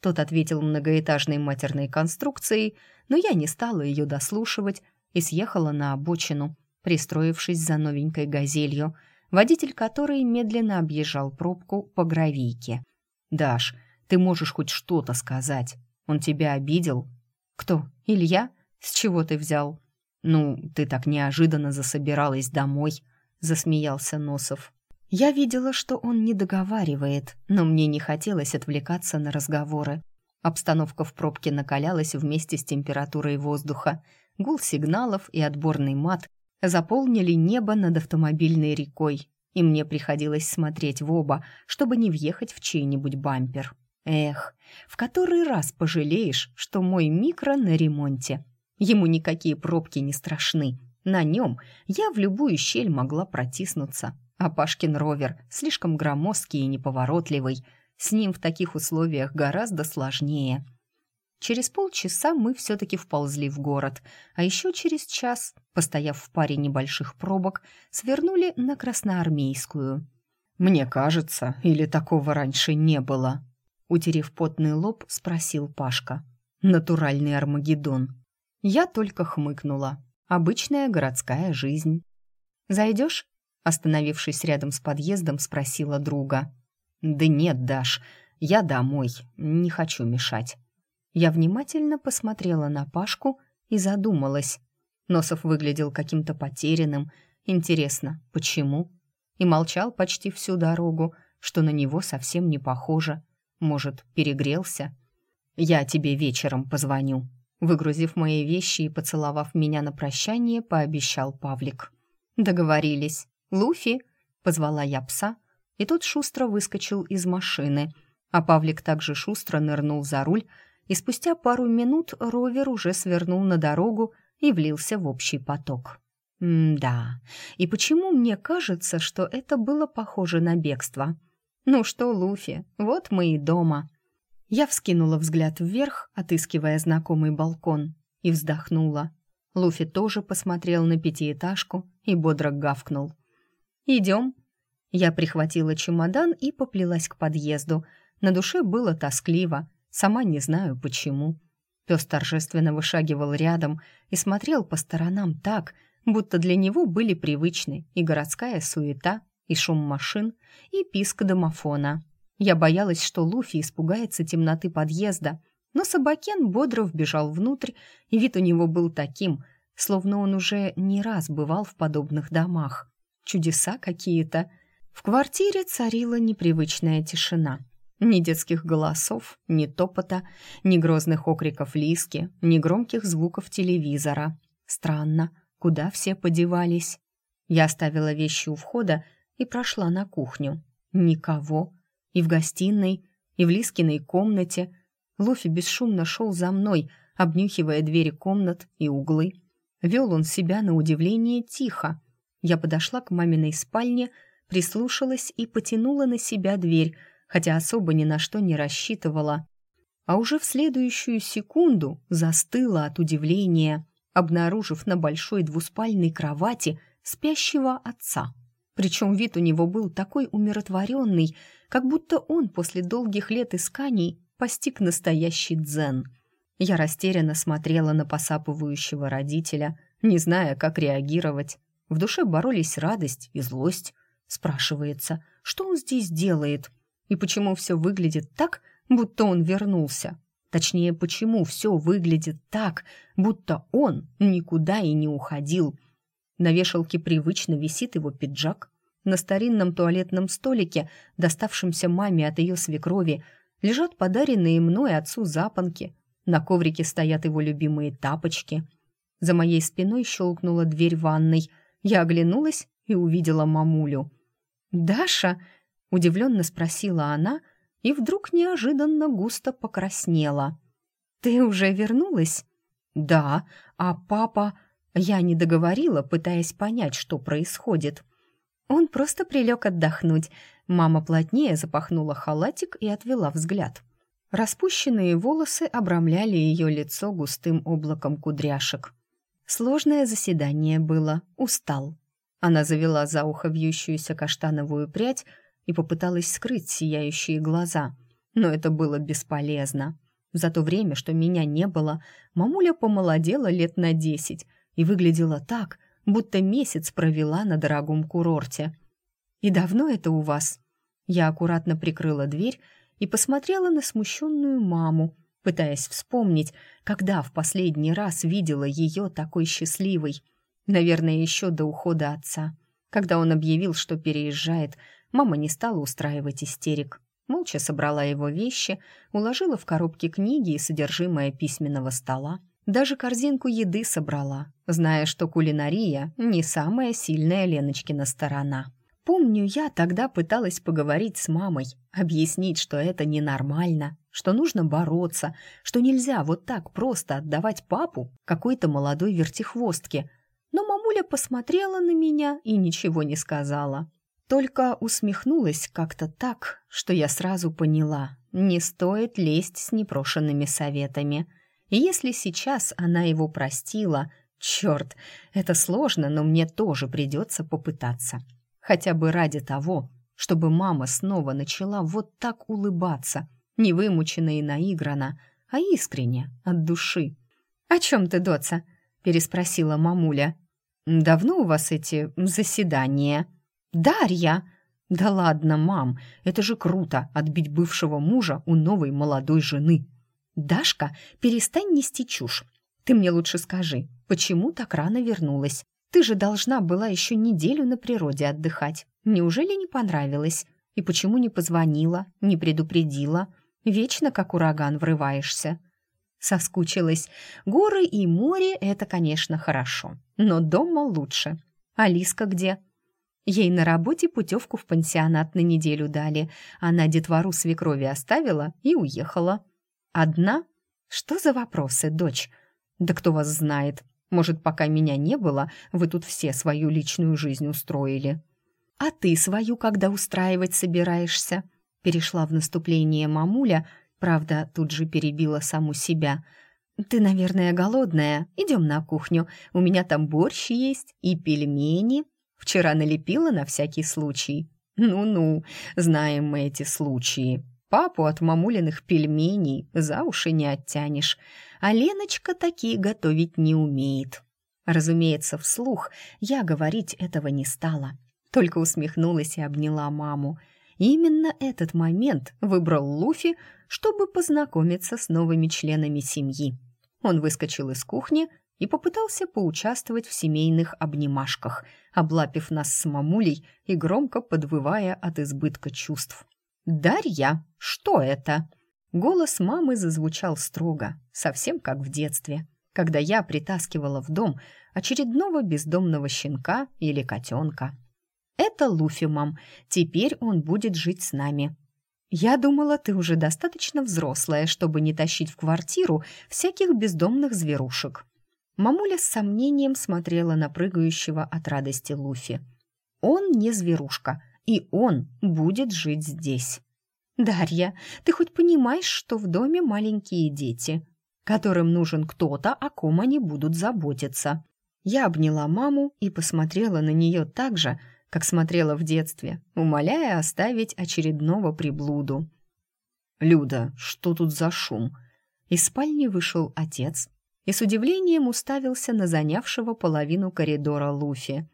Тот ответил многоэтажной матерной конструкцией, но я не стала ее дослушивать и съехала на обочину, пристроившись за новенькой газелью — водитель которой медленно объезжал пробку по гравийке. «Даш, ты можешь хоть что-то сказать? Он тебя обидел?» «Кто? Илья? С чего ты взял?» «Ну, ты так неожиданно засобиралась домой», — засмеялся Носов. Я видела, что он не договаривает, но мне не хотелось отвлекаться на разговоры. Обстановка в пробке накалялась вместе с температурой воздуха. Гул сигналов и отборный мат заполнили небо над автомобильной рекой, и мне приходилось смотреть в оба, чтобы не въехать в чей-нибудь бампер. Эх, в который раз пожалеешь, что мой микро на ремонте. Ему никакие пробки не страшны. На нем я в любую щель могла протиснуться. А Пашкин ровер слишком громоздкий и неповоротливый. С ним в таких условиях гораздо сложнее — Через полчаса мы все-таки вползли в город, а еще через час, постояв в паре небольших пробок, свернули на Красноармейскую. «Мне кажется, или такого раньше не было?» Утерев потный лоб, спросил Пашка. «Натуральный Армагеддон». Я только хмыкнула. Обычная городская жизнь. «Зайдешь?» Остановившись рядом с подъездом, спросила друга. «Да нет, Даш, я домой, не хочу мешать». Я внимательно посмотрела на Пашку и задумалась. Носов выглядел каким-то потерянным. Интересно, почему? И молчал почти всю дорогу, что на него совсем не похоже. Может, перегрелся? «Я тебе вечером позвоню», Выгрузив мои вещи и поцеловав меня на прощание, пообещал Павлик. «Договорились. Луфи!» — позвала я пса, и тот шустро выскочил из машины, а Павлик также шустро нырнул за руль и спустя пару минут ровер уже свернул на дорогу и влился в общий поток. М-да, и почему мне кажется, что это было похоже на бегство? Ну что, Луфи, вот мы и дома. Я вскинула взгляд вверх, отыскивая знакомый балкон, и вздохнула. Луфи тоже посмотрел на пятиэтажку и бодро гавкнул. «Идем». Я прихватила чемодан и поплелась к подъезду. На душе было тоскливо. Сама не знаю, почему. Пес торжественно вышагивал рядом и смотрел по сторонам так, будто для него были привычны и городская суета, и шум машин, и писк домофона. Я боялась, что Луфи испугается темноты подъезда, но Собакен бодро вбежал внутрь, и вид у него был таким, словно он уже не раз бывал в подобных домах. Чудеса какие-то. В квартире царила непривычная тишина. Ни детских голосов, ни топота, ни грозных окриков Лиски, ни громких звуков телевизора. Странно, куда все подевались? Я оставила вещи у входа и прошла на кухню. Никого. И в гостиной, и в Лискиной комнате. Луфи бесшумно шел за мной, обнюхивая двери комнат и углы. Вел он себя на удивление тихо. Я подошла к маминой спальне, прислушалась и потянула на себя дверь, хотя особо ни на что не рассчитывала. А уже в следующую секунду застыла от удивления, обнаружив на большой двуспальной кровати спящего отца. Причем вид у него был такой умиротворенный, как будто он после долгих лет исканий постиг настоящий дзен. Я растерянно смотрела на посапывающего родителя, не зная, как реагировать. В душе боролись радость и злость. Спрашивается, что он здесь делает? И почему все выглядит так, будто он вернулся? Точнее, почему все выглядит так, будто он никуда и не уходил – на вешалке привычно висит его пиджак. На старинном туалетном столике, доставшемся маме от ее свекрови, лежат подаренные мной отцу запонки. На коврике стоят его любимые тапочки. За моей спиной щелкнула дверь ванной. Я оглянулась и увидела мамулю. «Даша?» — удивленно спросила она и вдруг неожиданно густо покраснела. «Ты уже вернулась?» «Да, а папа...» Я не договорила, пытаясь понять, что происходит. Он просто прилег отдохнуть. Мама плотнее запахнула халатик и отвела взгляд. Распущенные волосы обрамляли ее лицо густым облаком кудряшек. Сложное заседание было. Устал. Она завела за ухо вьющуюся каштановую прядь и попыталась скрыть сияющие глаза. Но это было бесполезно. За то время, что меня не было, мамуля помолодела лет на десять — и выглядела так, будто месяц провела на дорогом курорте. «И давно это у вас?» Я аккуратно прикрыла дверь и посмотрела на смущенную маму, пытаясь вспомнить, когда в последний раз видела ее такой счастливой. Наверное, еще до ухода отца. Когда он объявил, что переезжает, мама не стала устраивать истерик. Молча собрала его вещи, уложила в коробки книги и содержимое письменного стола, даже корзинку еды собрала, зная, что кулинария не самая сильная Леночкина сторона. Помню, я тогда пыталась поговорить с мамой, объяснить, что это ненормально, что нужно бороться, что нельзя вот так просто отдавать папу какой-то молодой вертихвостке. Но мамуля посмотрела на меня и ничего не сказала. Только усмехнулась как-то так, что я сразу поняла, не стоит лезть с непрошенными советами – и если сейчас она его простила, черт, это сложно, но мне тоже придется попытаться. Хотя бы ради того, чтобы мама снова начала вот так улыбаться, не вымученно и наигранно, а искренне, от души. «О чем ты, Доца?» — переспросила мамуля. «Давно у вас эти заседания?» «Дарья!» «Да ладно, мам, это же круто, отбить бывшего мужа у новой молодой жены!» «Дашка, перестань нести чушь. Ты мне лучше скажи, почему так рано вернулась? Ты же должна была еще неделю на природе отдыхать. Неужели не понравилось? И почему не позвонила, не предупредила? Вечно как ураган врываешься». Соскучилась. Горы и море — это, конечно, хорошо, но дома лучше. Алиска где? Ей на работе путевку в пансионат на неделю дали. Она детвору свекрови оставила и уехала. Одна? Что за вопросы, дочь? Да кто вас знает? Может, пока меня не было, вы тут все свою личную жизнь устроили. А ты свою когда устраивать собираешься? Перешла в наступление мамуля, правда, тут же перебила саму себя. Ты, наверное, голодная. Идем на кухню. У меня там борщ есть и пельмени. Вчера налепила на всякий случай. Ну-ну, знаем мы эти случаи. Папу от мамулиных пельменей за уши не оттянешь, а Леночка такие готовить не умеет. Разумеется, вслух я говорить этого не стала, только усмехнулась и обняла маму. именно этот момент выбрал Луфи, чтобы познакомиться с новыми членами семьи. Он выскочил из кухни и попытался поучаствовать в семейных обнимашках, облапив нас с мамулей и громко подвывая от избытка чувств. «Дарья, что это?» Голос мамы зазвучал строго, совсем как в детстве, когда я притаскивала в дом очередного бездомного щенка или котенка. «Это Луфи, мам. Теперь он будет жить с нами. Я думала, ты уже достаточно взрослая, чтобы не тащить в квартиру всяких бездомных зверушек». Мамуля с сомнением смотрела на прыгающего от радости Луфи. «Он не зверушка, и он будет жить здесь». «Дарья, ты хоть понимаешь, что в доме маленькие дети, которым нужен кто-то, о ком они будут заботиться?» Я обняла маму и посмотрела на нее так же, как смотрела в детстве, умоляя оставить очередного приблуду. «Люда, что тут за шум?» Из спальни вышел отец и с удивлением уставился на занявшего половину коридора Луфи.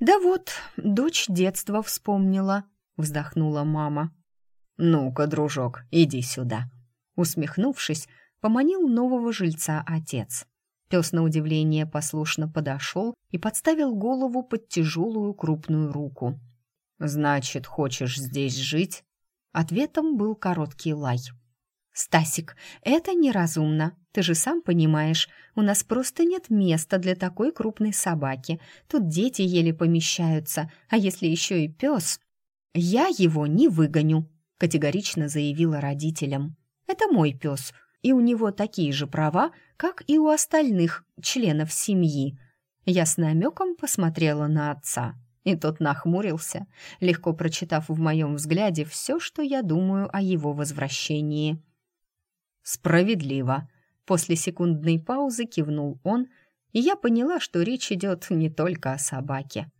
«Да вот, дочь детства вспомнила», — вздохнула мама. «Ну-ка, дружок, иди сюда!» Усмехнувшись, поманил нового жильца отец. Пес на удивление послушно подошел и подставил голову под тяжелую крупную руку. «Значит, хочешь здесь жить?» Ответом был короткий лай. «Стасик, это неразумно. Ты же сам понимаешь, у нас просто нет места для такой крупной собаки. Тут дети еле помещаются, а если еще и пес...» «Я его не выгоню», категорично заявила родителям. «Это мой пес, и у него такие же права, как и у остальных членов семьи». Я с намеком посмотрела на отца, и тот нахмурился, легко прочитав в моем взгляде все, что я думаю о его возвращении. «Справедливо», — после секундной паузы кивнул он, и я поняла, что речь идет не только о собаке.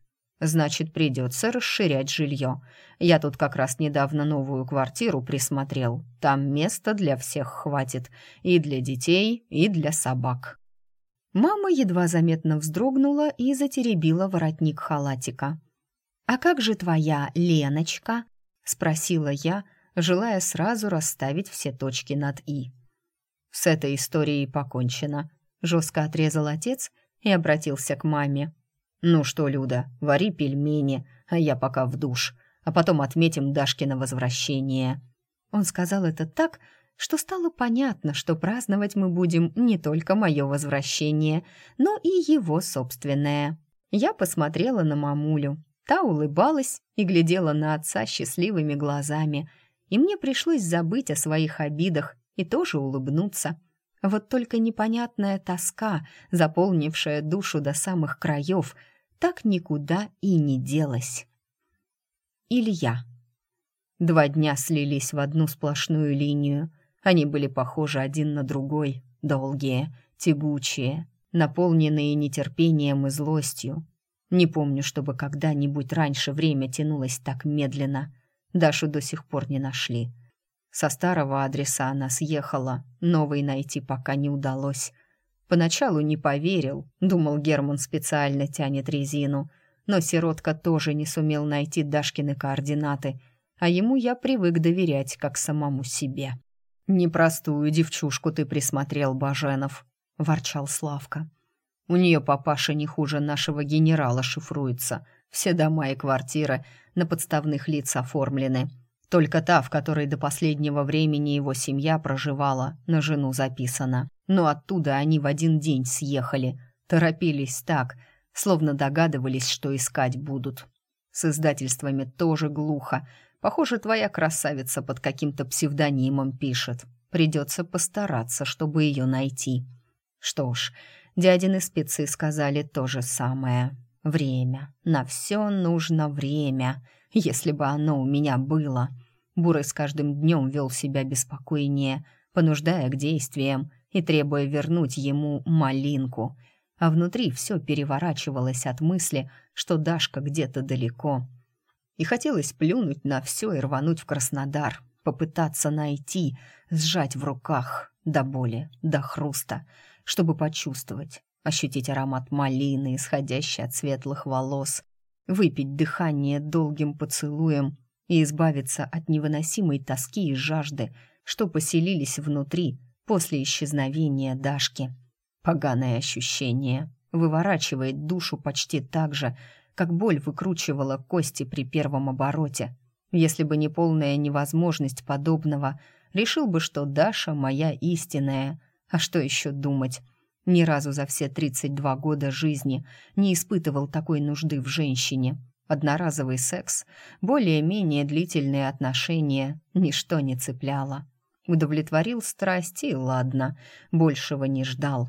Значит, придется расширять жилье. Я тут как раз недавно новую квартиру присмотрел. Там места для всех хватит. И для детей, и для собак. Мама едва заметно вздрогнула и затеребила воротник халатика. «А как же твоя Леночка?» — спросила я, желая сразу расставить все точки над «и». «С этой историей покончено», — жестко отрезал отец и обратился к маме. «Ну что, Люда, вари пельмени, а я пока в душ, а потом отметим Дашкино возвращение». Он сказал это так, что стало понятно, что праздновать мы будем не только мое возвращение, но и его собственное. Я посмотрела на мамулю. Та улыбалась и глядела на отца счастливыми глазами, и мне пришлось забыть о своих обидах и тоже улыбнуться. Вот только непонятная тоска, заполнившая душу до самых краев — так никуда и не делась. Илья. Два дня слились в одну сплошную линию. Они были похожи один на другой, долгие, тягучие, наполненные нетерпением и злостью. Не помню, чтобы когда-нибудь раньше время тянулось так медленно. Дашу до сих пор не нашли. Со старого адреса она съехала, новый найти пока не удалось. Поначалу не поверил, думал, Герман специально тянет резину, но сиротка тоже не сумел найти Дашкины координаты, а ему я привык доверять как самому себе. «Непростую девчушку ты присмотрел, Баженов», — ворчал Славка. «У нее папаша не хуже нашего генерала шифруется. Все дома и квартиры на подставных лиц оформлены. Только та, в которой до последнего времени его семья проживала, на жену записана. Но оттуда они в один день съехали. Торопились так, словно догадывались, что искать будут. С издательствами тоже глухо. Похоже, твоя красавица под каким-то псевдонимом пишет. Придется постараться, чтобы ее найти. Что ж, дядины спецы сказали то же самое. Время. На все нужно время. Если бы оно у меня было. Бурый с каждым днем вел себя беспокойнее, понуждая к действиям и требуя вернуть ему малинку. А внутри все переворачивалось от мысли, что Дашка где-то далеко. И хотелось плюнуть на все и рвануть в Краснодар, попытаться найти, сжать в руках до боли, до хруста, чтобы почувствовать, ощутить аромат малины, исходящий от светлых волос, выпить дыхание долгим поцелуем и избавиться от невыносимой тоски и жажды, что поселились внутри после исчезновения Дашки. Поганое ощущение выворачивает душу почти так же, как боль выкручивала кости при первом обороте. Если бы не полная невозможность подобного, решил бы, что Даша моя истинная. А что еще думать? Ни разу за все 32 года жизни не испытывал такой нужды в женщине. Одноразовый секс, более-менее длительные отношения, ничто не цепляло. Удовлетворил страсти, ладно, большего не ждал.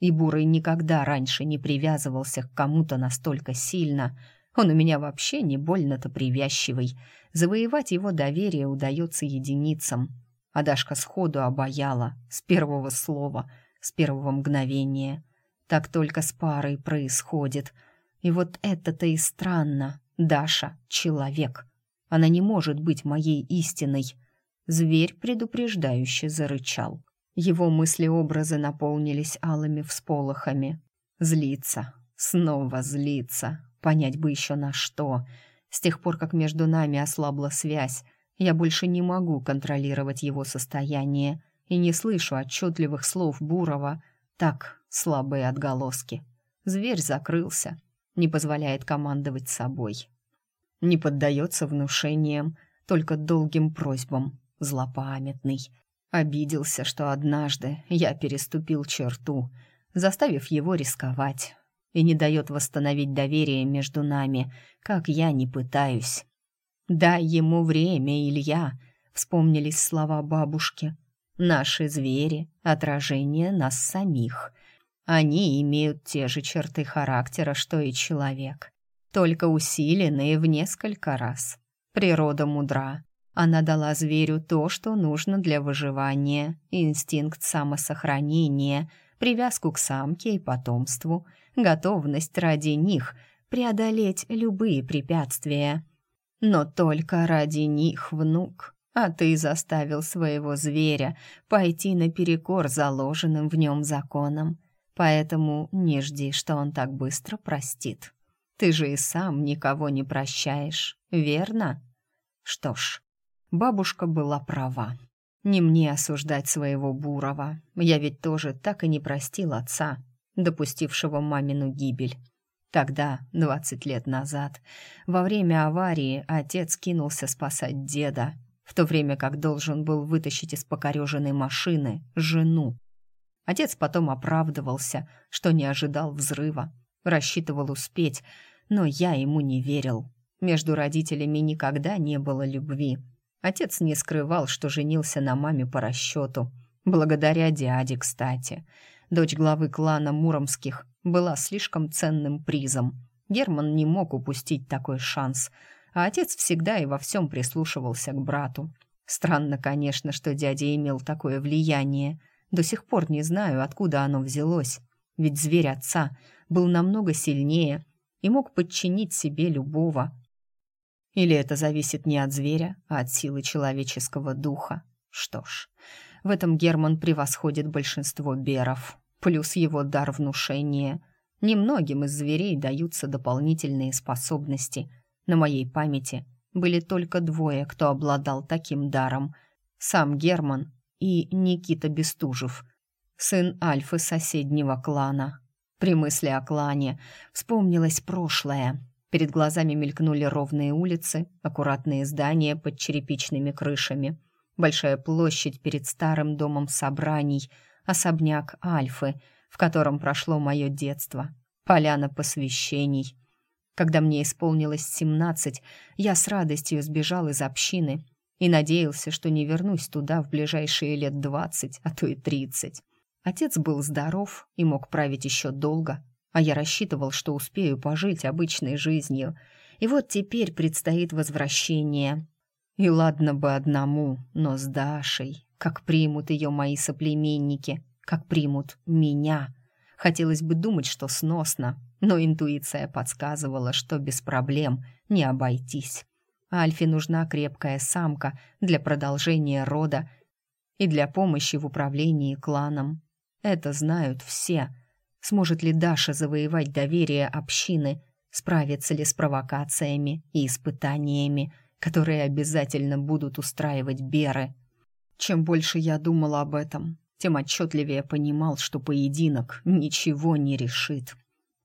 И Бурый никогда раньше не привязывался к кому-то настолько сильно. Он у меня вообще не больно-то привязчивый. Завоевать его доверие удается единицам. А Дашка сходу обаяла, с первого слова, с первого мгновения. Так только с парой происходит. И вот это-то и странно. Даша — человек. Она не может быть моей истиной. Зверь предупреждающе зарычал. Его мысли-образы наполнились алыми всполохами. Злиться, снова злиться, понять бы еще на что. С тех пор, как между нами ослабла связь, я больше не могу контролировать его состояние и не слышу отчетливых слов Бурова, так слабые отголоски. Зверь закрылся, не позволяет командовать собой. Не поддается внушениям, только долгим просьбам, злопамятный. Обиделся, что однажды я переступил черту, заставив его рисковать, и не дает восстановить доверие между нами, как я не пытаюсь. «Дай ему время, Илья», — вспомнились слова бабушки. «Наши звери — отражение нас самих. Они имеют те же черты характера, что и человек, только усиленные в несколько раз. Природа мудра. Она дала зверю то, что нужно для выживания, инстинкт самосохранения, привязку к самке и потомству, готовность ради них преодолеть любые препятствия. Но только ради них, внук, а ты заставил своего зверя пойти наперекор заложенным в нем законам. Поэтому не жди, что он так быстро простит. Ты же и сам никого не прощаешь, верно? Что ж, бабушка была права. Не мне осуждать своего Бурова. Я ведь тоже так и не простил отца, допустившего мамину гибель. Тогда, двадцать лет назад, во время аварии отец кинулся спасать деда, в то время как должен был вытащить из покореженной машины жену, Отец потом оправдывался, что не ожидал взрыва, рассчитывал успеть, но я ему не верил. Между родителями никогда не было любви. Отец не скрывал, что женился на маме по расчету. Благодаря дяде, кстати. Дочь главы клана Муромских была слишком ценным призом. Герман не мог упустить такой шанс, а отец всегда и во всем прислушивался к брату. Странно, конечно, что дядя имел такое влияние – до сих пор не знаю, откуда оно взялось, ведь зверь отца был намного сильнее и мог подчинить себе любого. Или это зависит не от зверя, а от силы человеческого духа. Что ж, в этом Герман превосходит большинство беров, плюс его дар внушения. Немногим из зверей даются дополнительные способности. На моей памяти были только двое, кто обладал таким даром. Сам Герман и Никита Бестужев, сын Альфы соседнего клана. При мысли о клане вспомнилось прошлое. Перед глазами мелькнули ровные улицы, аккуратные здания под черепичными крышами, большая площадь перед старым домом собраний, особняк Альфы, в котором прошло мое детство, поляна посвящений. Когда мне исполнилось семнадцать, я с радостью сбежал из общины и надеялся, что не вернусь туда в ближайшие лет двадцать, а то и тридцать. Отец был здоров и мог править еще долго, а я рассчитывал, что успею пожить обычной жизнью. И вот теперь предстоит возвращение. И ладно бы одному, но с Дашей. Как примут ее мои соплеменники, как примут меня. Хотелось бы думать, что сносно, но интуиция подсказывала, что без проблем не обойтись. Альфе нужна крепкая самка для продолжения рода и для помощи в управлении кланом. Это знают все. Сможет ли Даша завоевать доверие общины, справится ли с провокациями и испытаниями, которые обязательно будут устраивать Беры. Чем больше я думал об этом, тем отчетливее понимал, что поединок ничего не решит.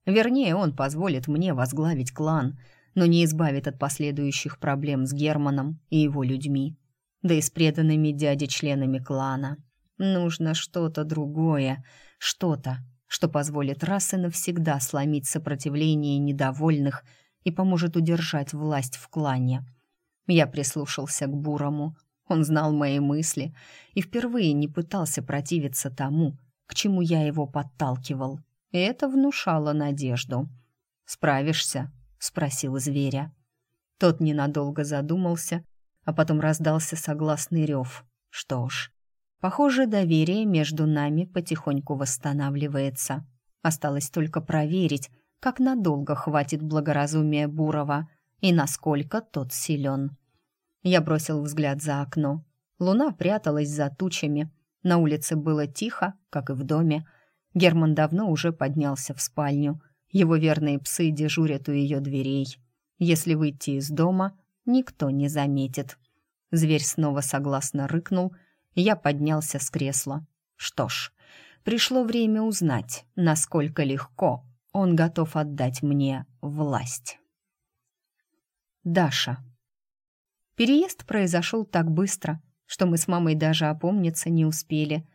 Вернее, он позволит мне возглавить клан, но не избавит от последующих проблем с Германом и его людьми, да и с преданными дяде-членами клана. Нужно что-то другое, что-то, что позволит раз и навсегда сломить сопротивление недовольных и поможет удержать власть в клане. Я прислушался к Бурому. Он знал мои мысли и впервые не пытался противиться тому, к чему я его подталкивал. И это внушало надежду. «Справишься?» — спросил зверя. Тот ненадолго задумался, а потом раздался согласный рев. Что ж, похоже, доверие между нами потихоньку восстанавливается. Осталось только проверить, как надолго хватит благоразумия Бурова и насколько тот силен. Я бросил взгляд за окно. Луна пряталась за тучами. На улице было тихо, как и в доме. Герман давно уже поднялся в спальню. Его верные псы дежурят у ее дверей. Если выйти из дома, никто не заметит. Зверь снова согласно рыкнул, я поднялся с кресла. Что ж, пришло время узнать, насколько легко он готов отдать мне власть. Даша. Переезд произошел так быстро, что мы с мамой даже опомниться не успели.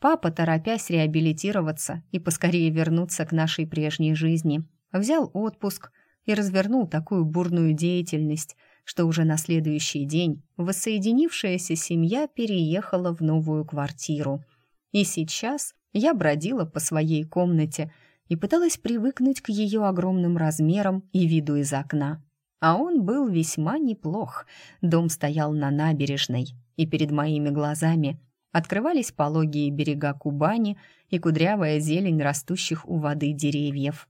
Папа, торопясь реабилитироваться и поскорее вернуться к нашей прежней жизни, взял отпуск и развернул такую бурную деятельность, что уже на следующий день воссоединившаяся семья переехала в новую квартиру. И сейчас я бродила по своей комнате и пыталась привыкнуть к ее огромным размерам и виду из окна. А он был весьма неплох. Дом стоял на набережной, и перед моими глазами открывались пологие берега Кубани и кудрявая зелень растущих у воды деревьев.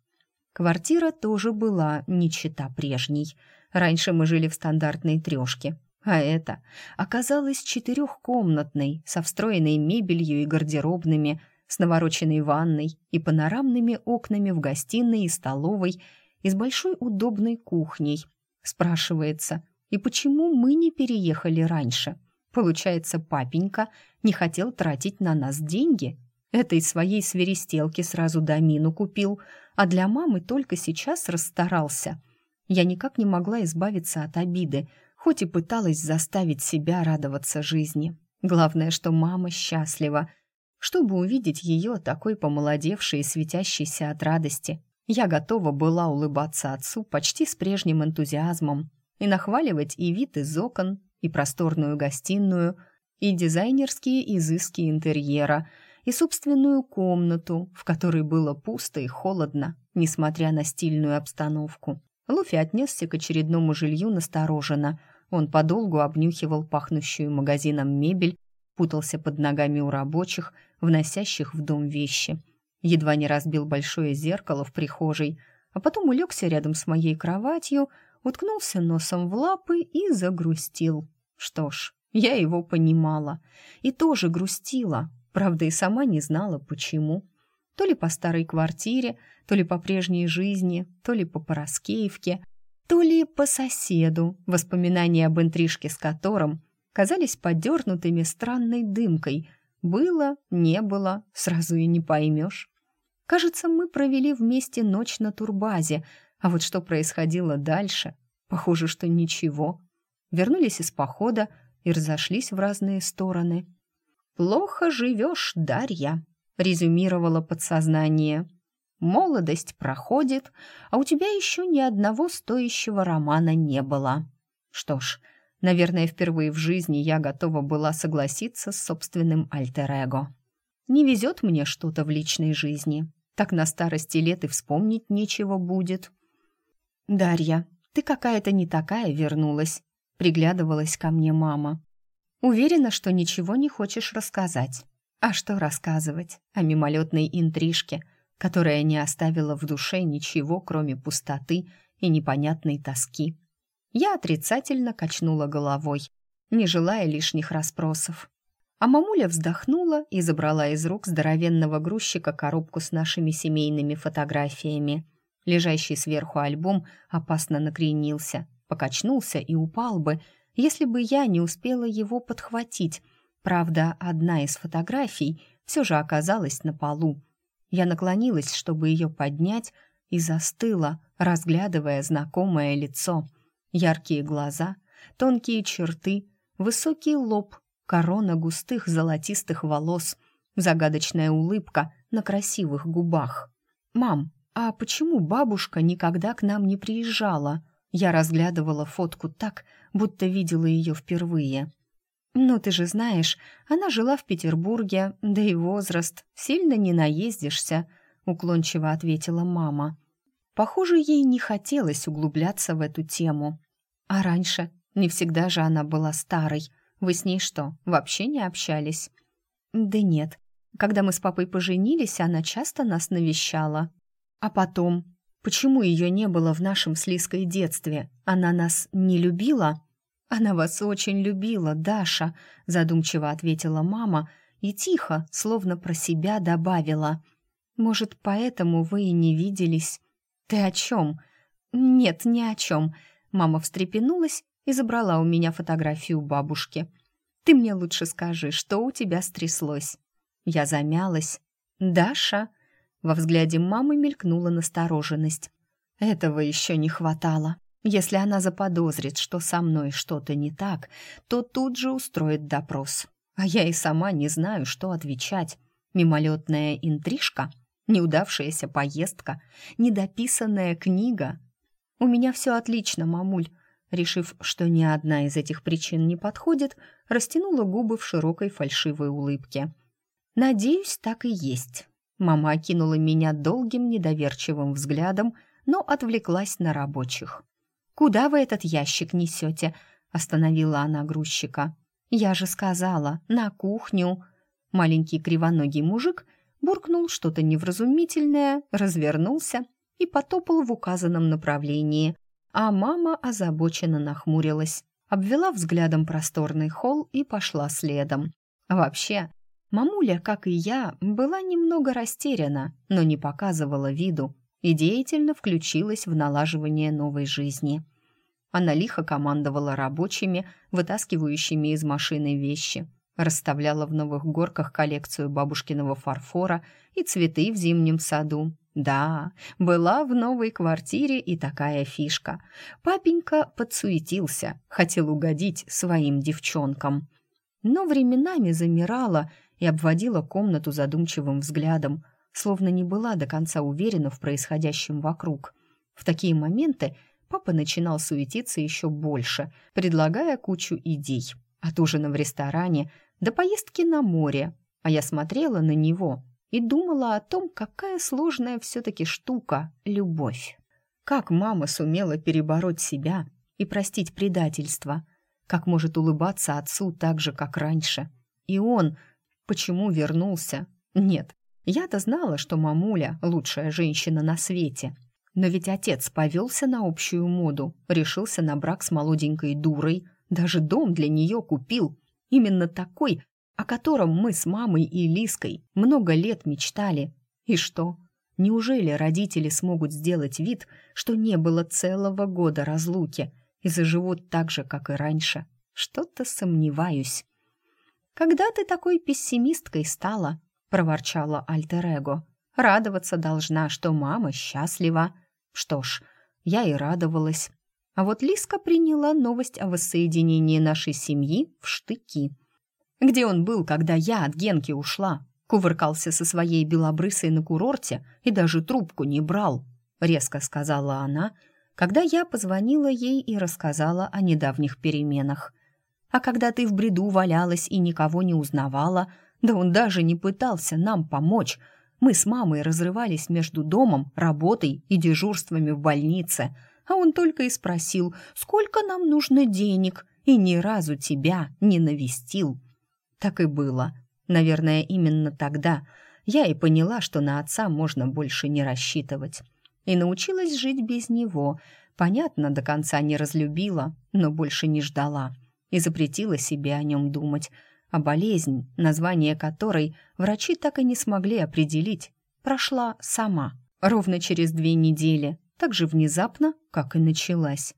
Квартира тоже была не чета прежней. Раньше мы жили в стандартной трешке, а это оказалось четырехкомнатной, со встроенной мебелью и гардеробными, с навороченной ванной и панорамными окнами в гостиной и столовой и с большой удобной кухней, Спрашивается, и почему мы не переехали раньше? Получается, папенька не хотел тратить на нас деньги? Этой своей свиристелки сразу домину купил, а для мамы только сейчас расстарался. Я никак не могла избавиться от обиды, хоть и пыталась заставить себя радоваться жизни. Главное, что мама счастлива. Чтобы увидеть ее такой помолодевшей и светящейся от радости, я готова была улыбаться отцу почти с прежним энтузиазмом и нахваливать и вид из окон, и просторную гостиную, и дизайнерские изыски интерьера, и собственную комнату, в которой было пусто и холодно, несмотря на стильную обстановку. Луфи отнесся к очередному жилью настороженно. Он подолгу обнюхивал пахнущую магазином мебель, путался под ногами у рабочих, вносящих в дом вещи – едва не разбил большое зеркало в прихожей, а потом улегся рядом с моей кроватью, уткнулся носом в лапы и загрустил. Что ж, я его понимала и тоже грустила, правда и сама не знала, почему. То ли по старой квартире, то ли по прежней жизни, то ли по Пороскеевке, то ли по соседу, воспоминания об интрижке с которым казались подернутыми странной дымкой. Было, не было, сразу и не поймешь. Кажется, мы провели вместе ночь на турбазе, а вот что происходило дальше? Похоже, что ничего. Вернулись из похода и разошлись в разные стороны. «Плохо живешь, Дарья», — резюмировало подсознание. «Молодость проходит, а у тебя еще ни одного стоящего романа не было». Что ж, наверное, впервые в жизни я готова была согласиться с собственным альтер-эго. Не везет мне что-то в личной жизни так на старости лет и вспомнить нечего будет. «Дарья, ты какая-то не такая вернулась», — приглядывалась ко мне мама. «Уверена, что ничего не хочешь рассказать. А что рассказывать о мимолетной интрижке, которая не оставила в душе ничего, кроме пустоты и непонятной тоски?» Я отрицательно качнула головой, не желая лишних расспросов. А мамуля вздохнула и забрала из рук здоровенного грузчика коробку с нашими семейными фотографиями. Лежащий сверху альбом опасно накренился, покачнулся и упал бы, если бы я не успела его подхватить. Правда, одна из фотографий все же оказалась на полу. Я наклонилась, чтобы ее поднять, и застыла, разглядывая знакомое лицо. Яркие глаза, тонкие черты, высокий лоб, корона густых золотистых волос, загадочная улыбка на красивых губах. «Мам, а почему бабушка никогда к нам не приезжала?» Я разглядывала фотку так, будто видела ее впервые. «Ну, ты же знаешь, она жила в Петербурге, да и возраст, сильно не наездишься», — уклончиво ответила мама. Похоже, ей не хотелось углубляться в эту тему. А раньше не всегда же она была старой. Вы с ней что, вообще не общались? Да нет. Когда мы с папой поженились, она часто нас навещала. А потом, почему ее не было в нашем с Лиской детстве? Она нас не любила? Она вас очень любила, Даша, задумчиво ответила мама и тихо, словно про себя добавила. Может, поэтому вы и не виделись? «Ты о чем?» «Нет, ни о чем». Мама встрепенулась и забрала у меня фотографию бабушки. «Ты мне лучше скажи, что у тебя стряслось?» Я замялась. «Даша?» Во взгляде мамы мелькнула настороженность. Этого еще не хватало. Если она заподозрит, что со мной что-то не так, то тут же устроит допрос. А я и сама не знаю, что отвечать. Мимолетная интрижка неудавшаяся поездка, недописанная книга. У меня все отлично, мамуль. Решив, что ни одна из этих причин не подходит, растянула губы в широкой фальшивой улыбке. Надеюсь, так и есть. Мама окинула меня долгим недоверчивым взглядом, но отвлеклась на рабочих. «Куда вы этот ящик несете?» — остановила она грузчика. «Я же сказала, на кухню». Маленький кривоногий мужик — буркнул что-то невразумительное, развернулся и потопал в указанном направлении, а мама озабоченно нахмурилась, обвела взглядом просторный холл и пошла следом. Вообще, мамуля, как и я, была немного растеряна, но не показывала виду и деятельно включилась в налаживание новой жизни. Она лихо командовала рабочими, вытаскивающими из машины вещи – Расставляла в новых горках коллекцию бабушкиного фарфора и цветы в зимнем саду. Да, была в новой квартире и такая фишка. Папенька подсуетился, хотел угодить своим девчонкам. Но временами замирала и обводила комнату задумчивым взглядом, словно не была до конца уверена в происходящем вокруг. В такие моменты папа начинал суетиться еще больше, предлагая кучу идей. От ужина в ресторане до поездки на море. А я смотрела на него и думала о том, какая сложная все-таки штука — любовь. Как мама сумела перебороть себя и простить предательство? Как может улыбаться отцу так же, как раньше? И он почему вернулся? Нет, я-то знала, что мамуля — лучшая женщина на свете. Но ведь отец повелся на общую моду, решился на брак с молоденькой дурой — даже дом для нее купил. Именно такой, о котором мы с мамой и Лиской много лет мечтали. И что? Неужели родители смогут сделать вид, что не было целого года разлуки и заживут так же, как и раньше? Что-то сомневаюсь. «Когда ты такой пессимисткой стала?» — проворчала Альтер-Эго. «Радоваться должна, что мама счастлива». Что ж, я и радовалась. А вот Лиска приняла новость о воссоединении нашей семьи в штыки. Где он был, когда я от Генки ушла? Кувыркался со своей белобрысой на курорте и даже трубку не брал, резко сказала она, когда я позвонила ей и рассказала о недавних переменах. А когда ты в бреду валялась и никого не узнавала, да он даже не пытался нам помочь. Мы с мамой разрывались между домом, работой и дежурствами в больнице — а он только и спросил, сколько нам нужно денег, и ни разу тебя не навестил. Так и было. Наверное, именно тогда я и поняла, что на отца можно больше не рассчитывать. И научилась жить без него. Понятно, до конца не разлюбила, но больше не ждала. И запретила себе о нем думать. А болезнь, название которой врачи так и не смогли определить, прошла сама. Ровно через две недели так же внезапно, как и началась.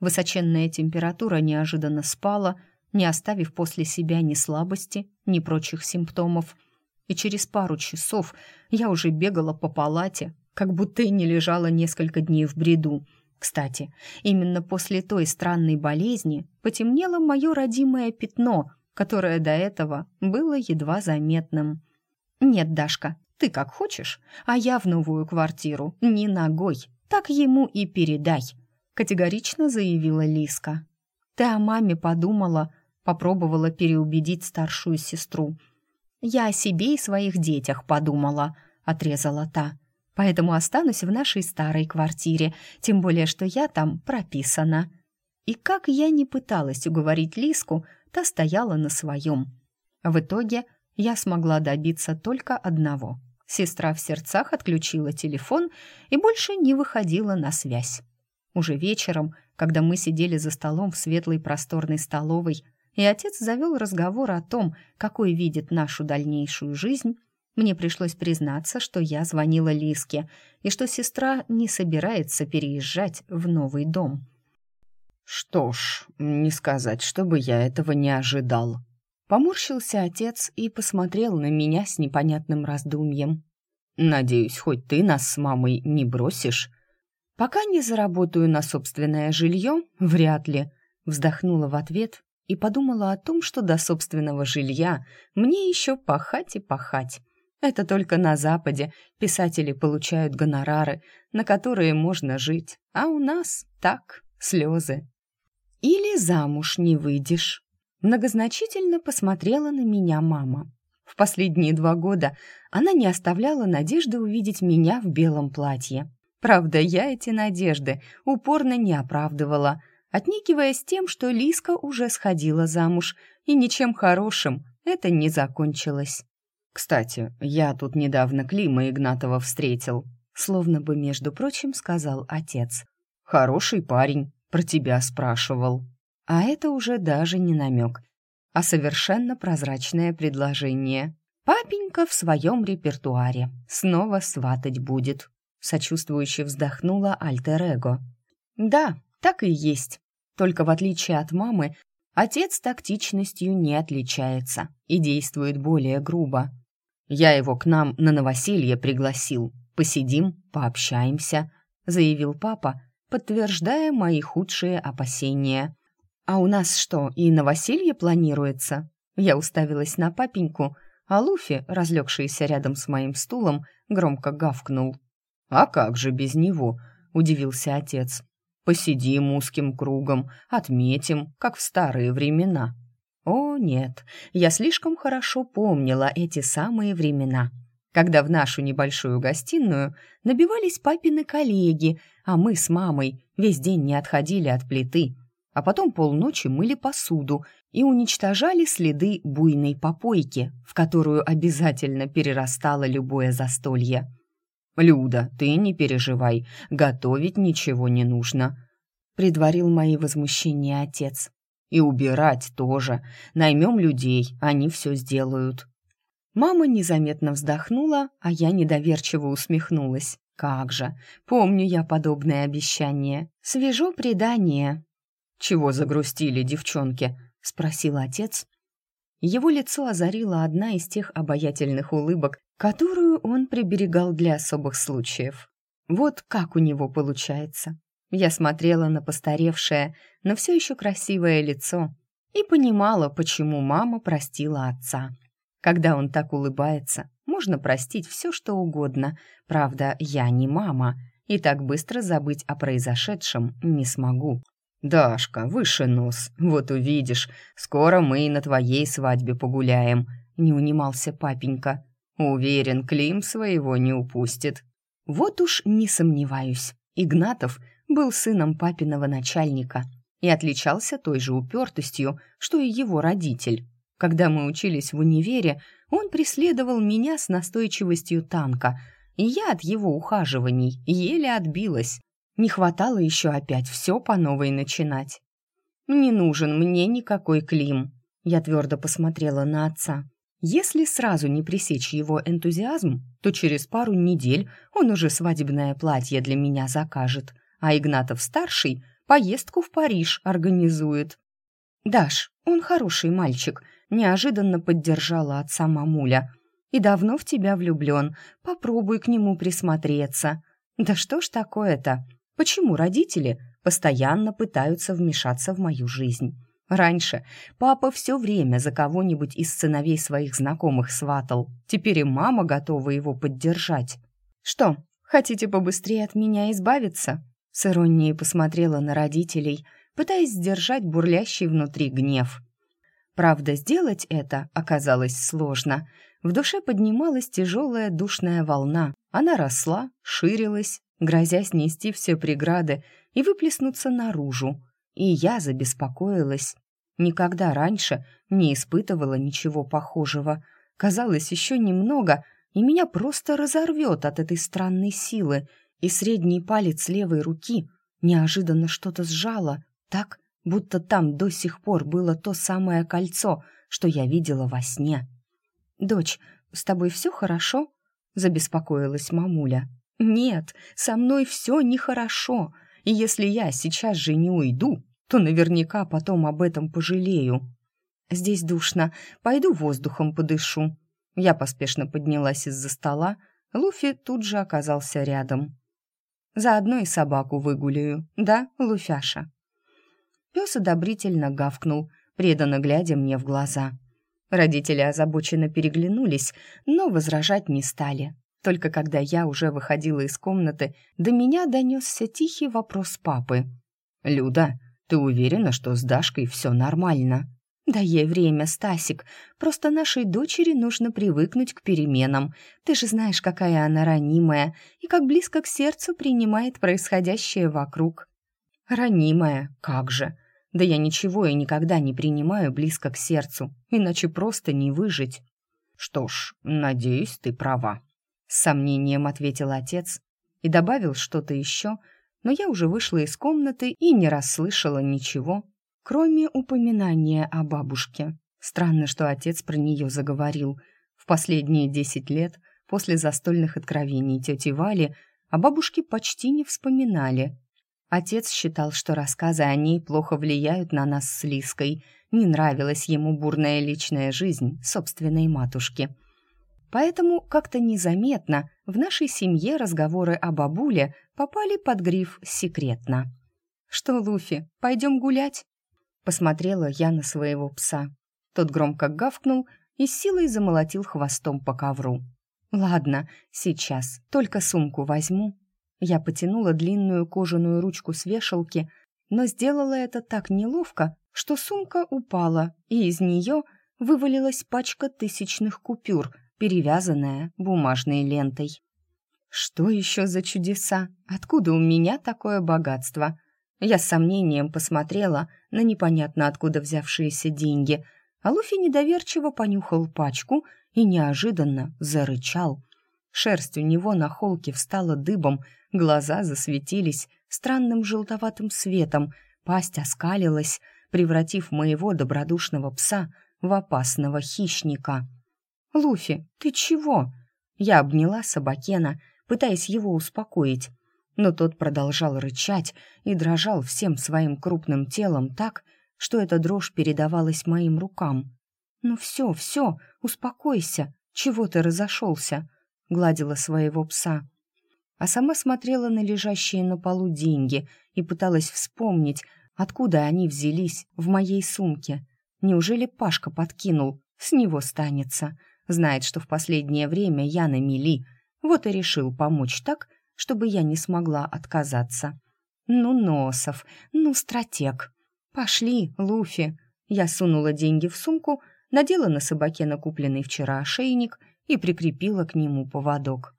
Высоченная температура неожиданно спала, не оставив после себя ни слабости, ни прочих симптомов. И через пару часов я уже бегала по палате, как будто и не лежала несколько дней в бреду. Кстати, именно после той странной болезни потемнело мое родимое пятно, которое до этого было едва заметным. «Нет, Дашка, ты как хочешь, а я в новую квартиру не ногой, так ему и передай», категорично заявила Лиска. «Ты о маме подумала?» попробовала переубедить старшую сестру. «Я о себе и своих детях подумала», — отрезала та. «Поэтому останусь в нашей старой квартире, тем более, что я там прописана». И как я не пыталась уговорить Лиску, та стояла на своем. В итоге я смогла добиться только одного. Сестра в сердцах отключила телефон и больше не выходила на связь. Уже вечером, когда мы сидели за столом в светлой просторной столовой, и отец завел разговор о том, какой видит нашу дальнейшую жизнь, мне пришлось признаться, что я звонила Лиске и что сестра не собирается переезжать в новый дом. «Что ж, не сказать, чтобы я этого не ожидал». Поморщился отец и посмотрел на меня с непонятным раздумьем. «Надеюсь, хоть ты нас с мамой не бросишь?» «Пока не заработаю на собственное жилье, вряд ли», вздохнула в ответ и подумала о том, что до собственного жилья мне еще пахать и пахать. Это только на Западе писатели получают гонорары, на которые можно жить, а у нас так, слезы. «Или замуж не выйдешь», — многозначительно посмотрела на меня мама. В последние два года она не оставляла надежды увидеть меня в белом платье. Правда, я эти надежды упорно не оправдывала, отнекиваясь тем, что Лиска уже сходила замуж, и ничем хорошим это не закончилось. «Кстати, я тут недавно Клима Игнатова встретил», словно бы, между прочим, сказал отец. «Хороший парень, про тебя спрашивал». А это уже даже не намек, а совершенно прозрачное предложение. Папенька в своем репертуаре снова сватать будет сочувствующе вздохнула Альтер-Эго. Да, так и есть. Только в отличие от мамы, отец тактичностью не отличается и действует более грубо. Я его к нам на новоселье пригласил. Посидим, пообщаемся, заявил папа, подтверждая мои худшие опасения. А у нас что, и новоселье планируется? Я уставилась на папеньку, а Луфи, разлегшийся рядом с моим стулом, громко гавкнул. «А как же без него?» — удивился отец. «Посидим узким кругом, отметим, как в старые времена». О, нет, я слишком хорошо помнила эти самые времена, когда в нашу небольшую гостиную набивались папины коллеги, а мы с мамой весь день не отходили от плиты, а потом полночи мыли посуду и уничтожали следы буйной попойки, в которую обязательно перерастало любое застолье. «Люда, ты не переживай, готовить ничего не нужно», — предварил мои возмущения отец. «И убирать тоже. Наймем людей, они все сделают». Мама незаметно вздохнула, а я недоверчиво усмехнулась. «Как же! Помню я подобное обещание. Свежо предание». «Чего загрустили девчонки?» — спросил отец. Его лицо озарила одна из тех обаятельных улыбок, которую он приберегал для особых случаев. Вот как у него получается. Я смотрела на постаревшее, но все еще красивое лицо и понимала, почему мама простила отца. Когда он так улыбается, можно простить все, что угодно. Правда, я не мама, и так быстро забыть о произошедшем не смогу. «Дашка, выше нос, вот увидишь, скоро мы и на твоей свадьбе погуляем», — не унимался папенька. Уверен, Клим своего не упустит. Вот уж не сомневаюсь. Игнатов был сыном папиного начальника и отличался той же упертостью, что и его родитель. Когда мы учились в универе, он преследовал меня с настойчивостью танка, и я от его ухаживаний еле отбилась. Не хватало еще опять все по новой начинать. «Не нужен мне никакой Клим», — я твердо посмотрела на отца. Если сразу не пресечь его энтузиазм, то через пару недель он уже свадебное платье для меня закажет, а Игнатов-старший поездку в Париж организует». «Даш, он хороший мальчик», — неожиданно поддержала отца мамуля. «И давно в тебя влюблен. Попробуй к нему присмотреться». «Да что ж такое-то? Почему родители постоянно пытаются вмешаться в мою жизнь?» Раньше папа все время за кого-нибудь из сыновей своих знакомых сватал. Теперь и мама готова его поддержать. «Что, хотите побыстрее от меня избавиться?» С иронией посмотрела на родителей, пытаясь сдержать бурлящий внутри гнев. Правда, сделать это оказалось сложно. В душе поднималась тяжелая душная волна. Она росла, ширилась, грозя снести все преграды и выплеснуться наружу и я забеспокоилась. Никогда раньше не испытывала ничего похожего. Казалось, еще немного, и меня просто разорвет от этой странной силы, и средний палец левой руки неожиданно что-то сжало, так, будто там до сих пор было то самое кольцо, что я видела во сне. «Дочь, с тобой все хорошо?» — забеспокоилась мамуля. «Нет, со мной все нехорошо, и если я сейчас же не уйду, то наверняка потом об этом пожалею. Здесь душно, пойду воздухом подышу. Я поспешно поднялась из-за стола, Луфи тут же оказался рядом. Заодно и собаку выгуляю, да, Луфяша?» Пес одобрительно гавкнул, преданно глядя мне в глаза. Родители озабоченно переглянулись, но возражать не стали. Только когда я уже выходила из комнаты, до меня донесся тихий вопрос папы. «Люда, ты уверена, что с Дашкой все нормально?» «Да ей время, Стасик. Просто нашей дочери нужно привыкнуть к переменам. Ты же знаешь, какая она ранимая и как близко к сердцу принимает происходящее вокруг». «Ранимая? Как же? Да я ничего и никогда не принимаю близко к сердцу, иначе просто не выжить». «Что ж, надеюсь, ты права», — с сомнением ответил отец и добавил что-то еще — но я уже вышла из комнаты и не расслышала ничего, кроме упоминания о бабушке. Странно, что отец про нее заговорил. В последние десять лет, после застольных откровений тети Вали, о бабушке почти не вспоминали. Отец считал, что рассказы о ней плохо влияют на нас с Лиской. Не нравилась ему бурная личная жизнь собственной матушки — Поэтому как-то незаметно в нашей семье разговоры о бабуле попали под гриф «секретно». «Что, Луфи, пойдем гулять?» Посмотрела я на своего пса. Тот громко гавкнул и силой замолотил хвостом по ковру. «Ладно, сейчас, только сумку возьму». Я потянула длинную кожаную ручку с вешалки, но сделала это так неловко, что сумка упала, и из нее вывалилась пачка тысячных купюр — перевязанная бумажной лентой. Что еще за чудеса? Откуда у меня такое богатство? Я с сомнением посмотрела на непонятно откуда взявшиеся деньги, а Луфи недоверчиво понюхал пачку и неожиданно зарычал. Шерсть у него на холке встала дыбом, глаза засветились странным желтоватым светом, пасть оскалилась, превратив моего добродушного пса в опасного хищника. «Луфи, ты чего?» Я обняла Собакена, пытаясь его успокоить, но тот продолжал рычать и дрожал всем своим крупным телом так, что эта дрожь передавалась моим рукам. «Ну все, все, успокойся, чего ты разошелся?» — гладила своего пса. А сама смотрела на лежащие на полу деньги и пыталась вспомнить, откуда они взялись в моей сумке. Неужели Пашка подкинул? С него станется. Знает, что в последнее время я на мели, вот и решил помочь так, чтобы я не смогла отказаться. Ну, Носов, ну, стратег. Пошли, Луфи. Я сунула деньги в сумку, надела на собаке накупленный вчера ошейник и прикрепила к нему поводок.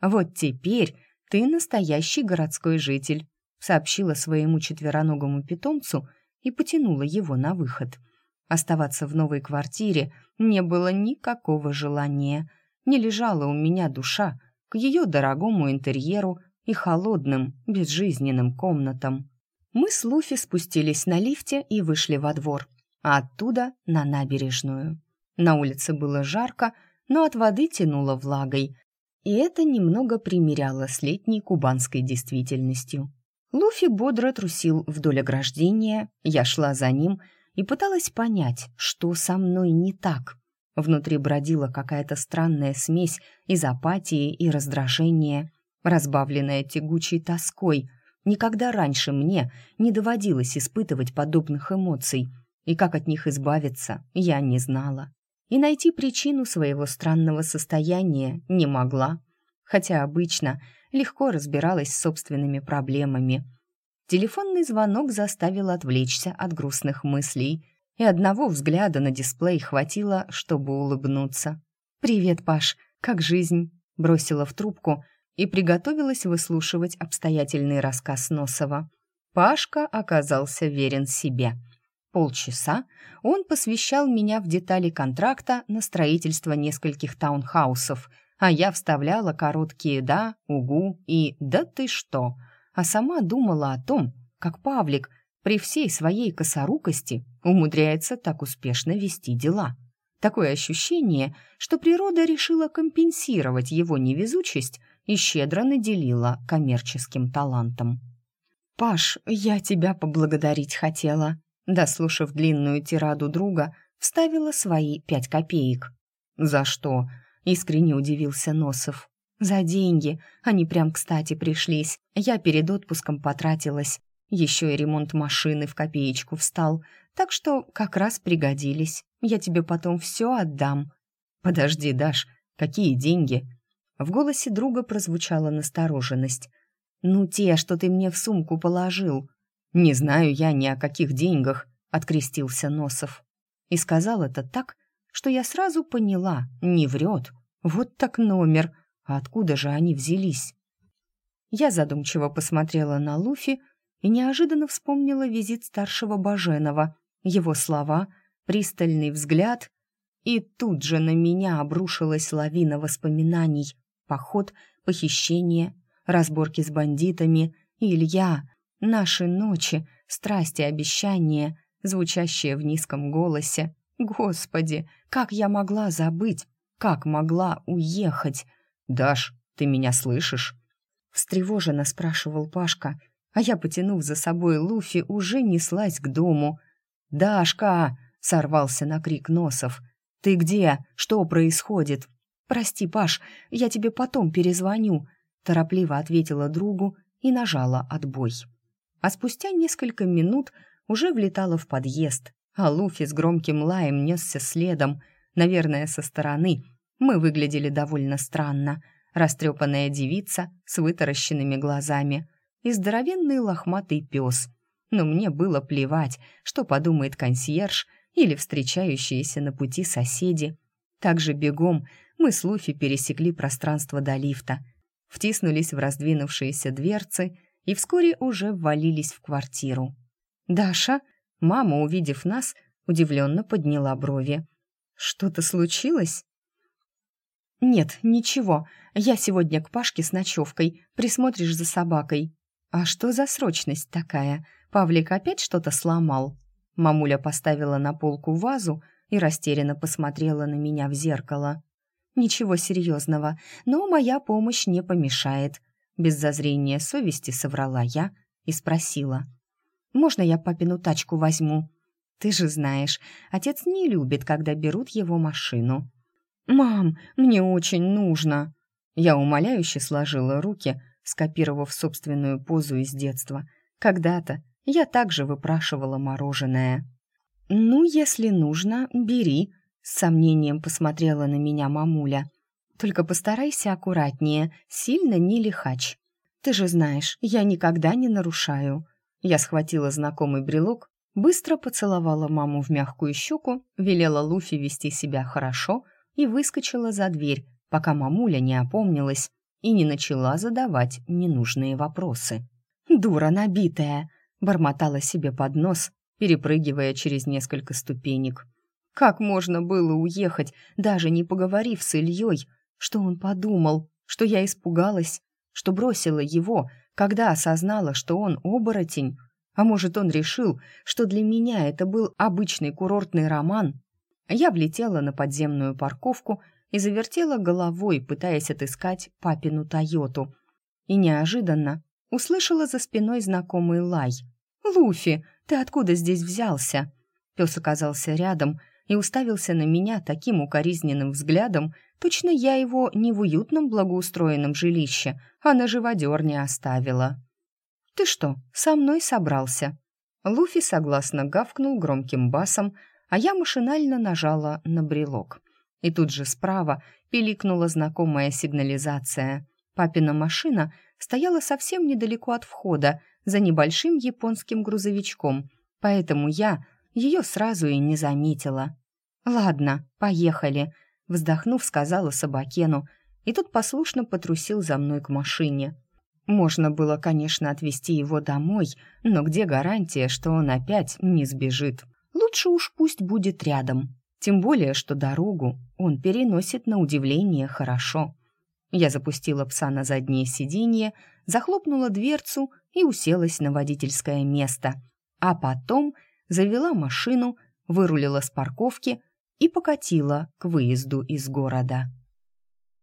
«Вот теперь ты настоящий городской житель», сообщила своему четвероногому питомцу и потянула его на выход. Оставаться в новой квартире не было никакого желания. Не лежала у меня душа к ее дорогому интерьеру и холодным, безжизненным комнатам. Мы с Луфи спустились на лифте и вышли во двор, а оттуда на набережную. На улице было жарко, но от воды тянуло влагой, и это немного примеряло с летней кубанской действительностью. Луфи бодро трусил вдоль ограждения, я шла за ним и пыталась понять, что со мной не так. Внутри бродила какая-то странная смесь из апатии и раздражения, разбавленная тягучей тоской. Никогда раньше мне не доводилось испытывать подобных эмоций, и как от них избавиться, я не знала. И найти причину своего странного состояния не могла, хотя обычно легко разбиралась с собственными проблемами. Телефонный звонок заставил отвлечься от грустных мыслей, и одного взгляда на дисплей хватило, чтобы улыбнуться. «Привет, Паш, как жизнь?» бросила в трубку и приготовилась выслушивать обстоятельный рассказ Носова. Пашка оказался верен себе. Полчаса он посвящал меня в детали контракта на строительство нескольких таунхаусов – а я вставляла короткие «да», «угу» и «да ты что», а сама думала о том, как Павлик при всей своей косорукости умудряется так успешно вести дела. Такое ощущение, что природа решила компенсировать его невезучесть и щедро наделила коммерческим талантом. «Паш, я тебя поблагодарить хотела», дослушав длинную тираду друга, вставила свои пять копеек. «За что?» Искренне удивился Носов. «За деньги. Они прям кстати пришлись. Я перед отпуском потратилась. Еще и ремонт машины в копеечку встал. Так что как раз пригодились. Я тебе потом все отдам». «Подожди, Даш, какие деньги?» В голосе друга прозвучала настороженность. «Ну, те, что ты мне в сумку положил». «Не знаю я ни о каких деньгах», — открестился Носов. И сказал это так, что я сразу поняла, не врет. Вот так номер. А откуда же они взялись? Я задумчиво посмотрела на Луфи и неожиданно вспомнила визит старшего Баженова, его слова, пристальный взгляд, и тут же на меня обрушилась лавина воспоминаний. Поход, похищение, разборки с бандитами, Илья, наши ночи, страсти, обещания, звучащие в низком голосе. Господи, как я могла забыть как могла уехать? «Даш, ты меня слышишь?» Встревоженно спрашивал Пашка, а я, потянув за собой Луфи, уже неслась к дому. «Дашка!» — сорвался на крик Носов. «Ты где? Что происходит?» «Прости, Паш, я тебе потом перезвоню», — торопливо ответила другу и нажала отбой. А спустя несколько минут уже влетала в подъезд, а Луфи с громким лаем несся следом — Наверное, со стороны мы выглядели довольно странно. Растрепанная девица с вытаращенными глазами и здоровенный лохматый пес. Но мне было плевать, что подумает консьерж или встречающиеся на пути соседи. Также бегом мы с Луфи пересекли пространство до лифта, втиснулись в раздвинувшиеся дверцы и вскоре уже ввалились в квартиру. Даша, мама, увидев нас, удивленно подняла брови. «Что-то случилось?» «Нет, ничего. Я сегодня к Пашке с ночевкой. Присмотришь за собакой». «А что за срочность такая? Павлик опять что-то сломал?» Мамуля поставила на полку вазу и растерянно посмотрела на меня в зеркало. «Ничего серьезного, но моя помощь не помешает». Без зазрения совести соврала я и спросила. «Можно я папину тачку возьму?» Ты же знаешь, отец не любит, когда берут его машину. «Мам, мне очень нужно!» Я умоляюще сложила руки, скопировав собственную позу из детства. Когда-то я также выпрашивала мороженое. «Ну, если нужно, бери», — с сомнением посмотрела на меня мамуля. «Только постарайся аккуратнее, сильно не лихач. Ты же знаешь, я никогда не нарушаю». Я схватила знакомый брелок Быстро поцеловала маму в мягкую щеку, велела Луфи вести себя хорошо и выскочила за дверь, пока мамуля не опомнилась и не начала задавать ненужные вопросы. «Дура набитая!» — бормотала себе под нос, перепрыгивая через несколько ступенек. «Как можно было уехать, даже не поговорив с Ильей? Что он подумал? Что я испугалась? Что бросила его, когда осознала, что он оборотень?» А может, он решил, что для меня это был обычный курортный роман? Я влетела на подземную парковку и завертела головой, пытаясь отыскать папину «Тойоту». И неожиданно услышала за спиной знакомый лай. «Луфи, ты откуда здесь взялся?» Пес оказался рядом и уставился на меня таким укоризненным взглядом, точно я его не в уютном благоустроенном жилище, а на живодерне оставила. «Ты что, со мной собрался?» Луфи согласно гавкнул громким басом, а я машинально нажала на брелок. И тут же справа пиликнула знакомая сигнализация. Папина машина стояла совсем недалеко от входа, за небольшим японским грузовичком, поэтому я ее сразу и не заметила. «Ладно, поехали», — вздохнув, сказала Собакену, и тут послушно потрусил за мной к машине. Можно было, конечно, отвезти его домой, но где гарантия, что он опять не сбежит? Лучше уж пусть будет рядом. Тем более, что дорогу он переносит на удивление хорошо. Я запустила пса на заднее сиденье, захлопнула дверцу и уселась на водительское место, а потом завела машину, вырулила с парковки и покатила к выезду из города.